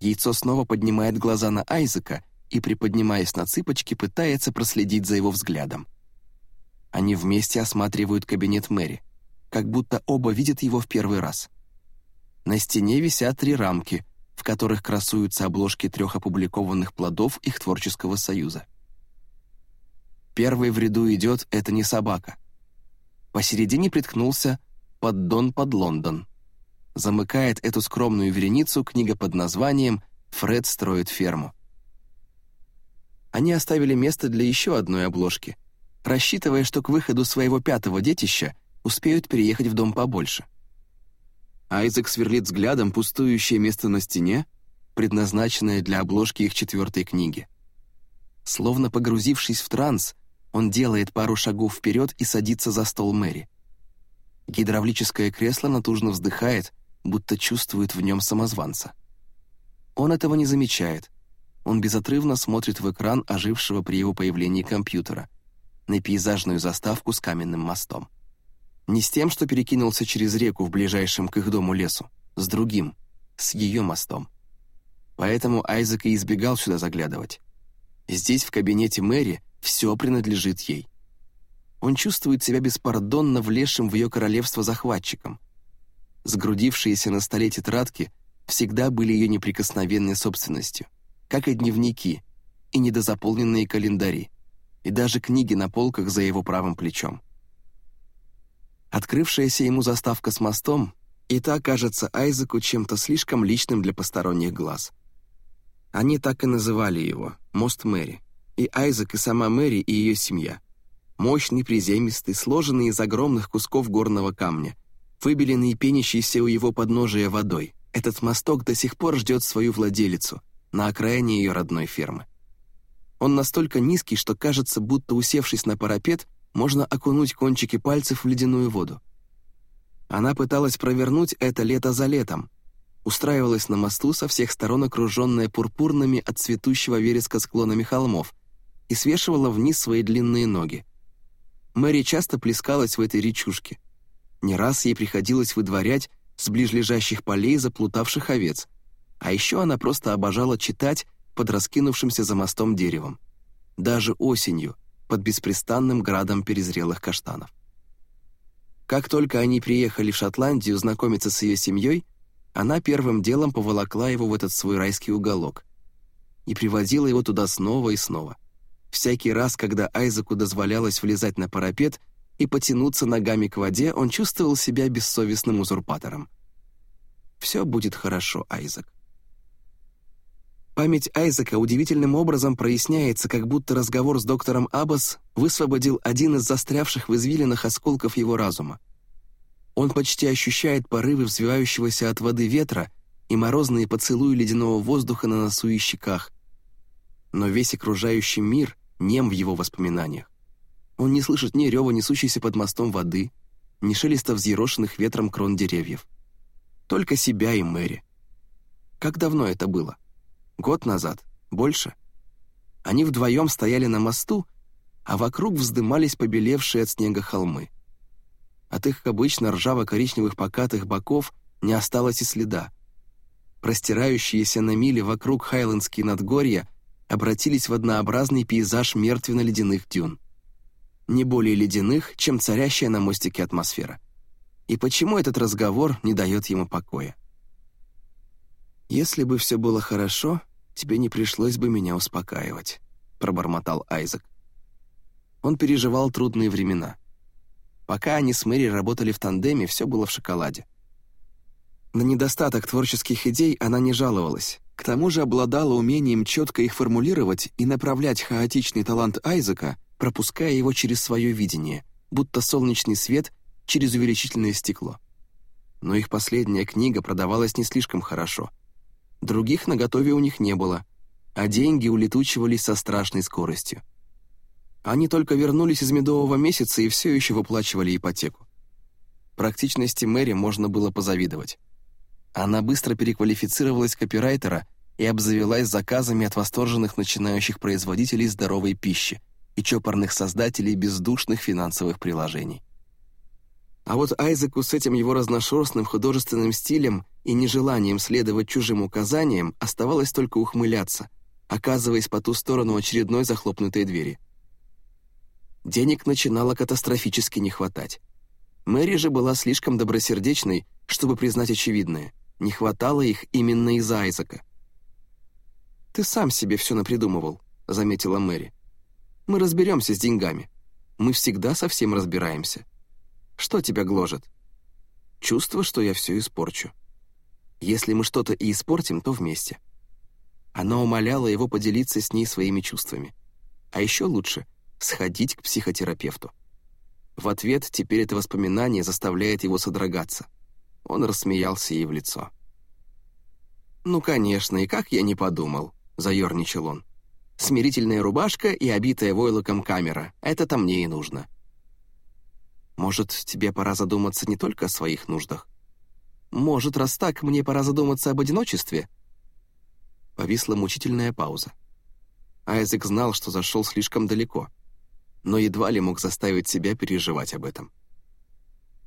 Яйцо снова поднимает глаза на Айзека и, приподнимаясь на цыпочки, пытается проследить за его взглядом. Они вместе осматривают кабинет Мэри, как будто оба видят его в первый раз. На стене висят три рамки, в которых красуются обложки трех опубликованных плодов их творческого союза. Первый в ряду идет «Это не собака». Посередине приткнулся «Поддон под Лондон» замыкает эту скромную вереницу книга под названием «Фред строит ферму». Они оставили место для еще одной обложки, рассчитывая, что к выходу своего пятого детища успеют переехать в дом побольше. Айзек сверлит взглядом пустующее место на стене, предназначенное для обложки их четвертой книги. Словно погрузившись в транс, он делает пару шагов вперед и садится за стол Мэри. Гидравлическое кресло натужно вздыхает, будто чувствует в нем самозванца. Он этого не замечает. Он безотрывно смотрит в экран ожившего при его появлении компьютера, на пейзажную заставку с каменным мостом. Не с тем, что перекинулся через реку в ближайшем к их дому лесу, с другим, с ее мостом. Поэтому Айзек и избегал сюда заглядывать. Здесь, в кабинете Мэри, все принадлежит ей. Он чувствует себя беспардонно влезшим в ее королевство захватчиком, Сгрудившиеся на столе тетрадки всегда были ее неприкосновенной собственностью, как и дневники, и недозаполненные календари, и даже книги на полках за его правым плечом. Открывшаяся ему заставка с мостом и та кажется Айзеку чем-то слишком личным для посторонних глаз. Они так и называли его «Мост Мэри», и Айзек, и сама Мэри, и ее семья. Мощный, приземистый, сложенный из огромных кусков горного камня — выбеленный и пенящийся у его подножия водой. Этот мосток до сих пор ждет свою владелицу на окраине ее родной фермы. Он настолько низкий, что кажется, будто усевшись на парапет, можно окунуть кончики пальцев в ледяную воду. Она пыталась провернуть это лето за летом, устраивалась на мосту со всех сторон окруженная пурпурными от цветущего вереска склонами холмов и свешивала вниз свои длинные ноги. Мэри часто плескалась в этой речушке — не раз ей приходилось выдворять с ближлежащих полей заплутавших овец, а еще она просто обожала читать под раскинувшимся за мостом деревом. Даже осенью, под беспрестанным градом перезрелых каштанов. Как только они приехали в Шотландию знакомиться с ее семьей, она первым делом поволокла его в этот свой райский уголок и приводила его туда снова и снова. Всякий раз, когда Айзеку дозволялось влезать на парапет и потянуться ногами к воде, он чувствовал себя бессовестным узурпатором. «Все будет хорошо, Айзек». Память Айзека удивительным образом проясняется, как будто разговор с доктором Аббас высвободил один из застрявших в извилинах осколков его разума. Он почти ощущает порывы взвивающегося от воды ветра и морозные поцелуи ледяного воздуха на носу и щеках. Но весь окружающий мир нем в его воспоминаниях. Он не слышит ни рева, несущейся под мостом воды, ни шелеста взъерошенных ветром крон деревьев. Только себя и Мэри. Как давно это было? — Год назад? Больше? Они вдвоем стояли на мосту, а вокруг вздымались побелевшие от снега холмы. От их обычно ржаво-коричневых покатых боков не осталось и следа. Простирающиеся на мили вокруг Хайлендские надгорья обратились в однообразный пейзаж мертвенно-ледяных дюн. Не более ледяных, чем царящая на мостике атмосфера. И почему этот разговор не дает ему покоя? Если бы все было хорошо, тебе не пришлось бы меня успокаивать», — пробормотал Айзек. Он переживал трудные времена. Пока они с Мэри работали в тандеме, все было в шоколаде. На недостаток творческих идей она не жаловалась. К тому же обладала умением четко их формулировать и направлять хаотичный талант Айзека, пропуская его через свое видение, будто солнечный свет через увеличительное стекло. Но их последняя книга продавалась не слишком хорошо — Других наготове у них не было, а деньги улетучивались со страшной скоростью. Они только вернулись из медового месяца и все еще выплачивали ипотеку. Практичности Мэри можно было позавидовать. Она быстро переквалифицировалась копирайтера и обзавелась заказами от восторженных начинающих производителей здоровой пищи и чопорных создателей бездушных финансовых приложений. А вот Айзеку с этим его разношерстным художественным стилем и нежеланием следовать чужим указаниям оставалось только ухмыляться, оказываясь по ту сторону очередной захлопнутой двери. Денег начинало катастрофически не хватать. Мэри же была слишком добросердечной, чтобы признать очевидное. Не хватало их именно из-за Айзека. «Ты сам себе все напридумывал», — заметила Мэри. «Мы разберемся с деньгами. Мы всегда со всем разбираемся». Что тебя гложет? Чувство, что я все испорчу. Если мы что-то и испортим, то вместе. Она умоляла его поделиться с ней своими чувствами. А еще лучше — сходить к психотерапевту. В ответ теперь это воспоминание заставляет его содрогаться. Он рассмеялся ей в лицо. «Ну, конечно, и как я не подумал», — заерничал он. «Смирительная рубашка и обитая войлоком камера — это-то мне и нужно». Может, тебе пора задуматься не только о своих нуждах? Может, раз так, мне пора задуматься об одиночестве?» Повисла мучительная пауза. Айзек знал, что зашел слишком далеко, но едва ли мог заставить себя переживать об этом.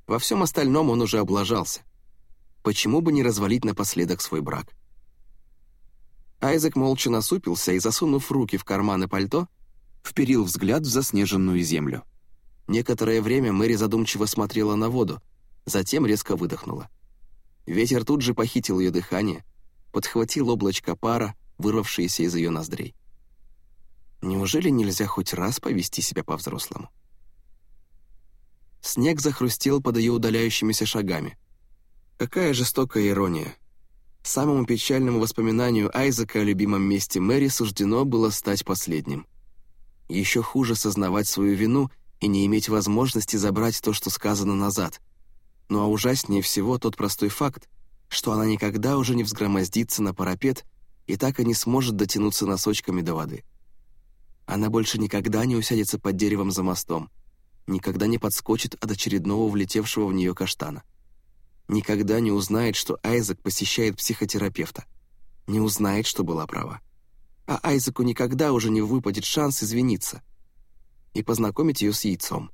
Во всем остальном он уже облажался. Почему бы не развалить напоследок свой брак? Айзек молча насупился и, засунув руки в карманы пальто, вперил взгляд в заснеженную землю. Некоторое время Мэри задумчиво смотрела на воду, затем резко выдохнула. Ветер тут же похитил ее дыхание, подхватил облачко пара, вырвавшееся из ее ноздрей. Неужели нельзя хоть раз повести себя по-взрослому? Снег захрустел под ее удаляющимися шагами. Какая жестокая ирония. Самому печальному воспоминанию Айзека о любимом месте Мэри суждено было стать последним. Еще хуже сознавать свою вину и не иметь возможности забрать то, что сказано назад. Ну а ужаснее всего тот простой факт, что она никогда уже не взгромоздится на парапет и так и не сможет дотянуться носочками до воды. Она больше никогда не усядется под деревом за мостом, никогда не подскочит от очередного влетевшего в нее каштана. Никогда не узнает, что Айзек посещает психотерапевта. Не узнает, что была права. А Айзеку никогда уже не выпадет шанс извиниться — и познакомить ее с яйцом.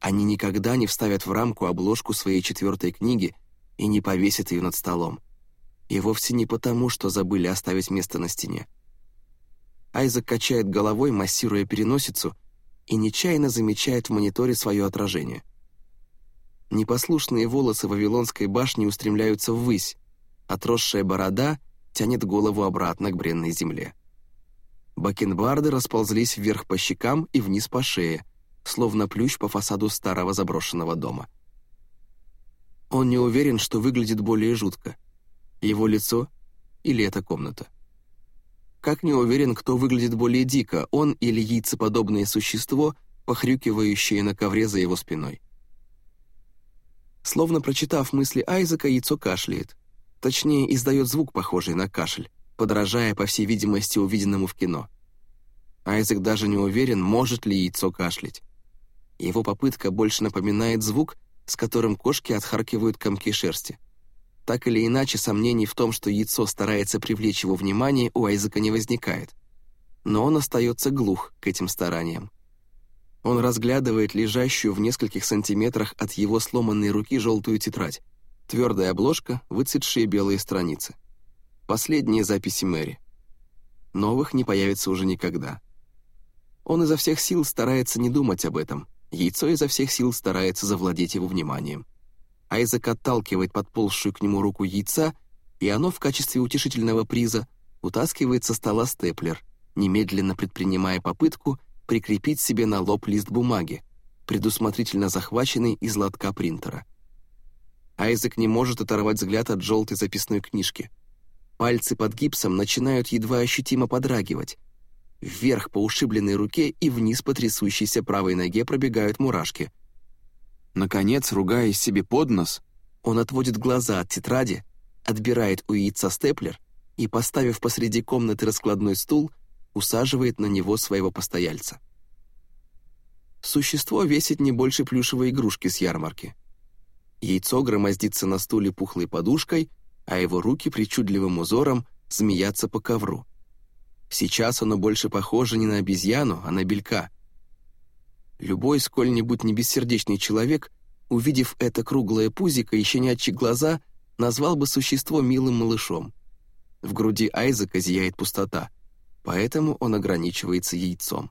Они никогда не вставят в рамку обложку своей четвертой книги и не повесят ее над столом. И вовсе не потому, что забыли оставить место на стене. Айзек качает головой, массируя переносицу, и нечаянно замечает в мониторе свое отражение. Непослушные волосы Вавилонской башни устремляются ввысь, отросшая борода тянет голову обратно к бренной земле. Бакенбарды расползлись вверх по щекам и вниз по шее, словно плющ по фасаду старого заброшенного дома. Он не уверен, что выглядит более жутко. Его лицо или эта комната. как не уверен, кто выглядит более дико, он или яйцеподобное существо, похрюкивающее на ковре за его спиной. Словно прочитав мысли Айзека, яйцо кашляет. Точнее, издает звук, похожий на кашель, подражая, по всей видимости, увиденному в кино. Айзек даже не уверен, может ли яйцо кашлять. Его попытка больше напоминает звук, с которым кошки отхаркивают комки шерсти. Так или иначе, сомнений в том, что яйцо старается привлечь его внимание, у Айзека не возникает. Но он остается глух к этим стараниям. Он разглядывает лежащую в нескольких сантиметрах от его сломанной руки желтую тетрадь. Твердая обложка, выцветшие белые страницы. Последние записи Мэри. Новых не появится уже никогда. Он изо всех сил старается не думать об этом. Яйцо изо всех сил старается завладеть его вниманием. Айзек отталкивает подползшую к нему руку яйца, и оно в качестве утешительного приза утаскивает со стола степлер, немедленно предпринимая попытку прикрепить себе на лоб лист бумаги, предусмотрительно захваченный из лотка принтера. Айзек не может оторвать взгляд от желтой записной книжки. Пальцы под гипсом начинают едва ощутимо подрагивать. Вверх по ушибленной руке и вниз по трясущейся правой ноге пробегают мурашки — Наконец, ругаясь себе под нос, он отводит глаза от тетради, отбирает у яйца степлер и, поставив посреди комнаты раскладной стул, усаживает на него своего постояльца. Существо весит не больше плюшевой игрушки с ярмарки. Яйцо громоздится на стуле пухлой подушкой, а его руки причудливым узором змеятся по ковру. Сейчас оно больше похоже не на обезьяну, а на белька — Любой сколь-нибудь небессердечный человек, увидев это круглое пузико и щенячьи глаза, назвал бы существо милым малышом. В груди Айзека зияет пустота, поэтому он ограничивается яйцом.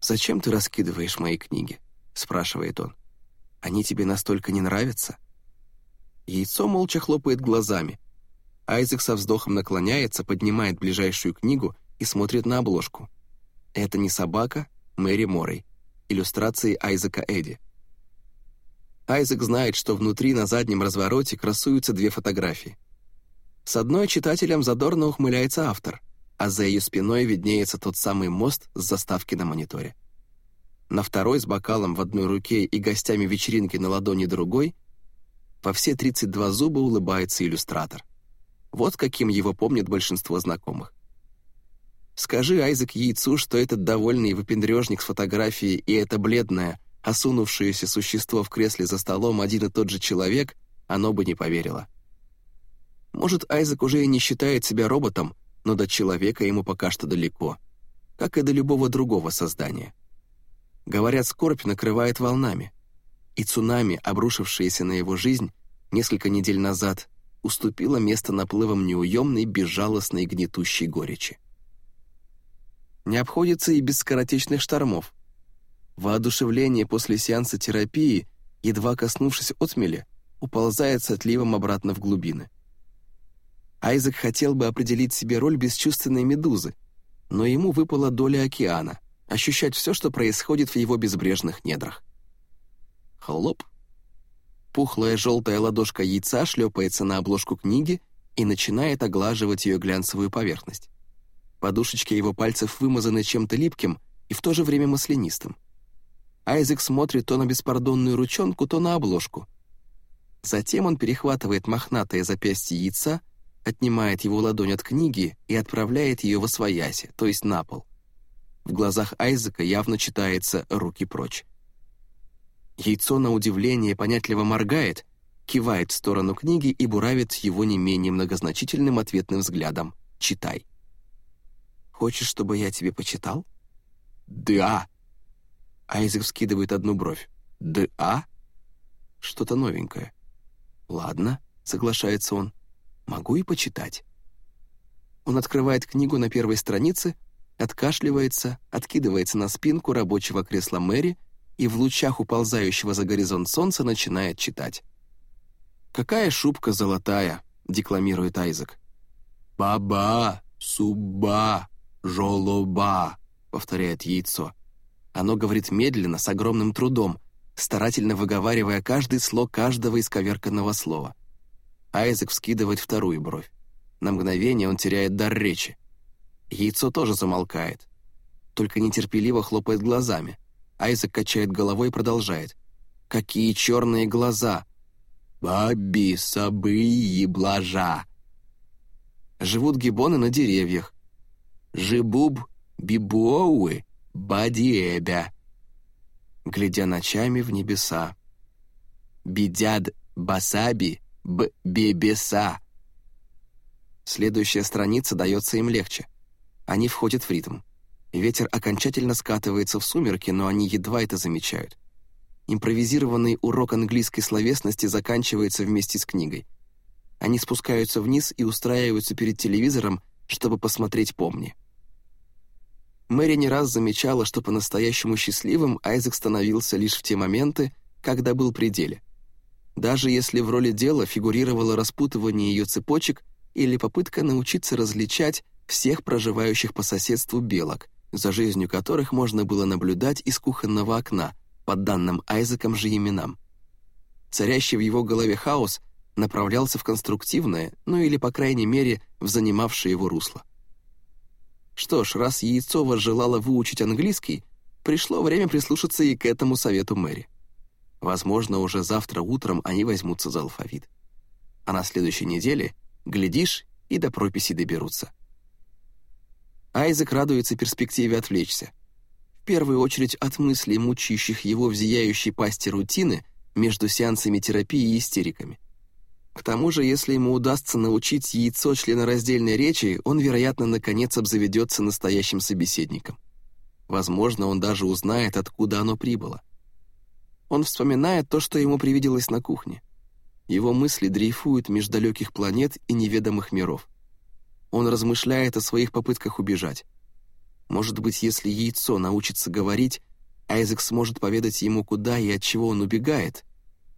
«Зачем ты раскидываешь мои книги?» — спрашивает он. «Они тебе настолько не нравятся?» Яйцо молча хлопает глазами. Айзек со вздохом наклоняется, поднимает ближайшую книгу и смотрит на обложку. Это не собака, Мэри Моррей. Иллюстрации Айзека Эдди. Айзек знает, что внутри на заднем развороте красуются две фотографии. С одной читателем задорно ухмыляется автор, а за ее спиной виднеется тот самый мост с заставки на мониторе. На второй с бокалом в одной руке и гостями вечеринки на ладони другой во все 32 зуба улыбается иллюстратор. Вот каким его помнит большинство знакомых. Скажи, Айзек, яйцу, что этот довольный выпендрежник с фотографией и это бледное, осунувшееся существо в кресле за столом один и тот же человек, оно бы не поверило. Может, Айзек уже и не считает себя роботом, но до человека ему пока что далеко, как и до любого другого создания. Говорят, скорбь накрывает волнами, и цунами, обрушившееся на его жизнь несколько недель назад, уступило место наплывам неуемной, безжалостной, гнетущей горечи не обходится и без скоротечных штормов. Воодушевление после сеанса терапии, едва коснувшись отмели, уползает с отливом обратно в глубины. Айзек хотел бы определить себе роль бесчувственной медузы, но ему выпала доля океана, ощущать все, что происходит в его безбрежных недрах. Хлоп. Пухлая желтая ладошка яйца шлепается на обложку книги и начинает оглаживать ее глянцевую поверхность. Подушечки его пальцев вымазаны чем-то липким и в то же время маслянистым. Айзек смотрит то на беспардонную ручонку, то на обложку. Затем он перехватывает мохнатое запястье яйца, отнимает его ладонь от книги и отправляет ее во свояси, то есть на пол. В глазах Айзека явно читается «руки прочь». Яйцо, на удивление, понятливо моргает, кивает в сторону книги и буравит его не менее многозначительным ответным взглядом «Читай». Хочешь, чтобы я тебе почитал?» «Да!» Айзек скидывает одну бровь. «Да?» «Что-то новенькое». «Ладно», — соглашается он. «Могу и почитать». Он открывает книгу на первой странице, откашливается, откидывается на спинку рабочего кресла Мэри и в лучах уползающего за горизонт солнца начинает читать. «Какая шубка золотая!» — декламирует Айзек. «Баба! Суба!» «Жолоба», — повторяет яйцо. Оно говорит медленно, с огромным трудом, старательно выговаривая каждый слог каждого исковерканного слова. Айзек вскидывает вторую бровь. На мгновение он теряет дар речи. Яйцо тоже замолкает. Только нетерпеливо хлопает глазами. Айзек качает головой и продолжает. «Какие черные глаза!» «Баби, сабы и блажа!» Живут гибоны на деревьях. «Жибуб, бибуоуы, бадиэбя!» Глядя ночами в небеса. «Бидяд, басаби, б бебеса!» Следующая страница дается им легче. Они входят в ритм. Ветер окончательно скатывается в сумерки, но они едва это замечают. Импровизированный урок английской словесности заканчивается вместе с книгой. Они спускаются вниз и устраиваются перед телевизором, чтобы посмотреть «Помни». Мэри не раз замечала, что по-настоящему счастливым Айзек становился лишь в те моменты, когда был при деле. Даже если в роли дела фигурировало распутывание ее цепочек или попытка научиться различать всех проживающих по соседству белок, за жизнью которых можно было наблюдать из кухонного окна, под данным Айзеком же именам. Царящий в его голове хаос направлялся в конструктивное, ну или, по крайней мере, в занимавшее его русло. Что ж, раз Яйцова желала выучить английский, пришло время прислушаться и к этому совету Мэри. Возможно, уже завтра утром они возьмутся за алфавит. А на следующей неделе, глядишь, и до прописи доберутся. Айзек радуется перспективе отвлечься. В первую очередь от мыслей, мучающих его в зияющей пасти рутины между сеансами терапии и истериками. К тому же, если ему удастся научить яйцо членораздельной речи, он, вероятно, наконец обзаведется настоящим собеседником. Возможно, он даже узнает, откуда оно прибыло. Он вспоминает то, что ему привиделось на кухне. Его мысли дрейфуют меж далеких планет и неведомых миров. Он размышляет о своих попытках убежать. Может быть, если яйцо научится говорить, Айзек сможет поведать ему, куда и от чего он убегает,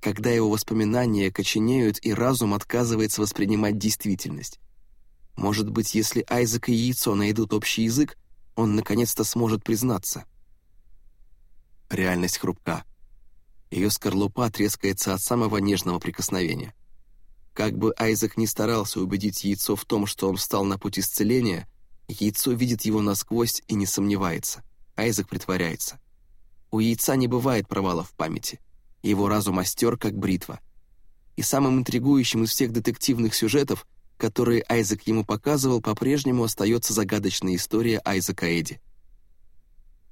когда его воспоминания коченеют и разум отказывается воспринимать действительность. Может быть, если Айзек и яйцо найдут общий язык, он наконец-то сможет признаться. Реальность хрупка. Ее скорлупа трескается от самого нежного прикосновения. Как бы Айзек ни старался убедить яйцо в том, что он встал на путь исцеления, яйцо видит его насквозь и не сомневается. Айзек притворяется. У яйца не бывает провалов в памяти. Его разум остер, как бритва. И самым интригующим из всех детективных сюжетов, которые Айзек ему показывал, по-прежнему остается загадочная история Айзека Эдди.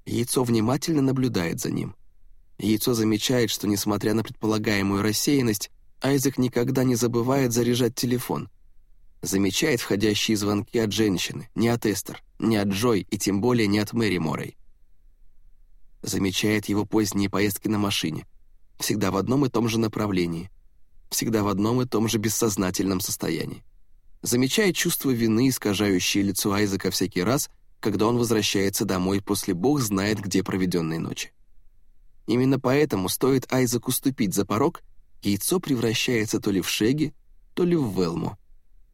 Яйцо внимательно наблюдает за ним. Яйцо замечает, что, несмотря на предполагаемую рассеянность, Айзек никогда не забывает заряжать телефон. Замечает входящие звонки от женщины, не от Эстер, не от Джой и тем более не от Мэри Моррей. Замечает его поздние поездки на машине, всегда в одном и том же направлении, всегда в одном и том же бессознательном состоянии. Замечает чувство вины, искажающее лицо Айзека всякий раз, когда он возвращается домой после бог знает где проведенной ночи. Именно поэтому стоит Айзеку ступить за порог, яйцо превращается то ли в Шеги, то ли в Велму,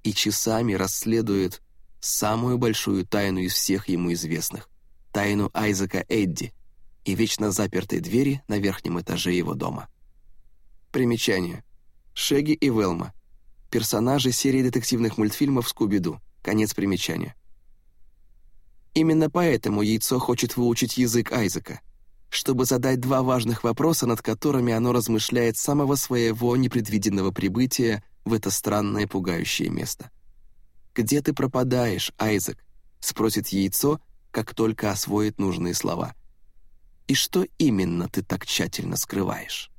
и часами расследует самую большую тайну из всех ему известных — тайну Айзека Эдди и вечно запертой двери на верхнем этаже его дома. Примечание. Шеги и Велма. Персонажи серии детективных мультфильмов «Скуби-Ду». Конец примечания. Именно поэтому яйцо хочет выучить язык Айзека — чтобы задать два важных вопроса, над которыми оно размышляет с самого своего непредвиденного прибытия в это странное пугающее место. «Где ты пропадаешь, Айзек?» — спросит яйцо, как только освоит нужные слова. «И что именно ты так тщательно скрываешь?»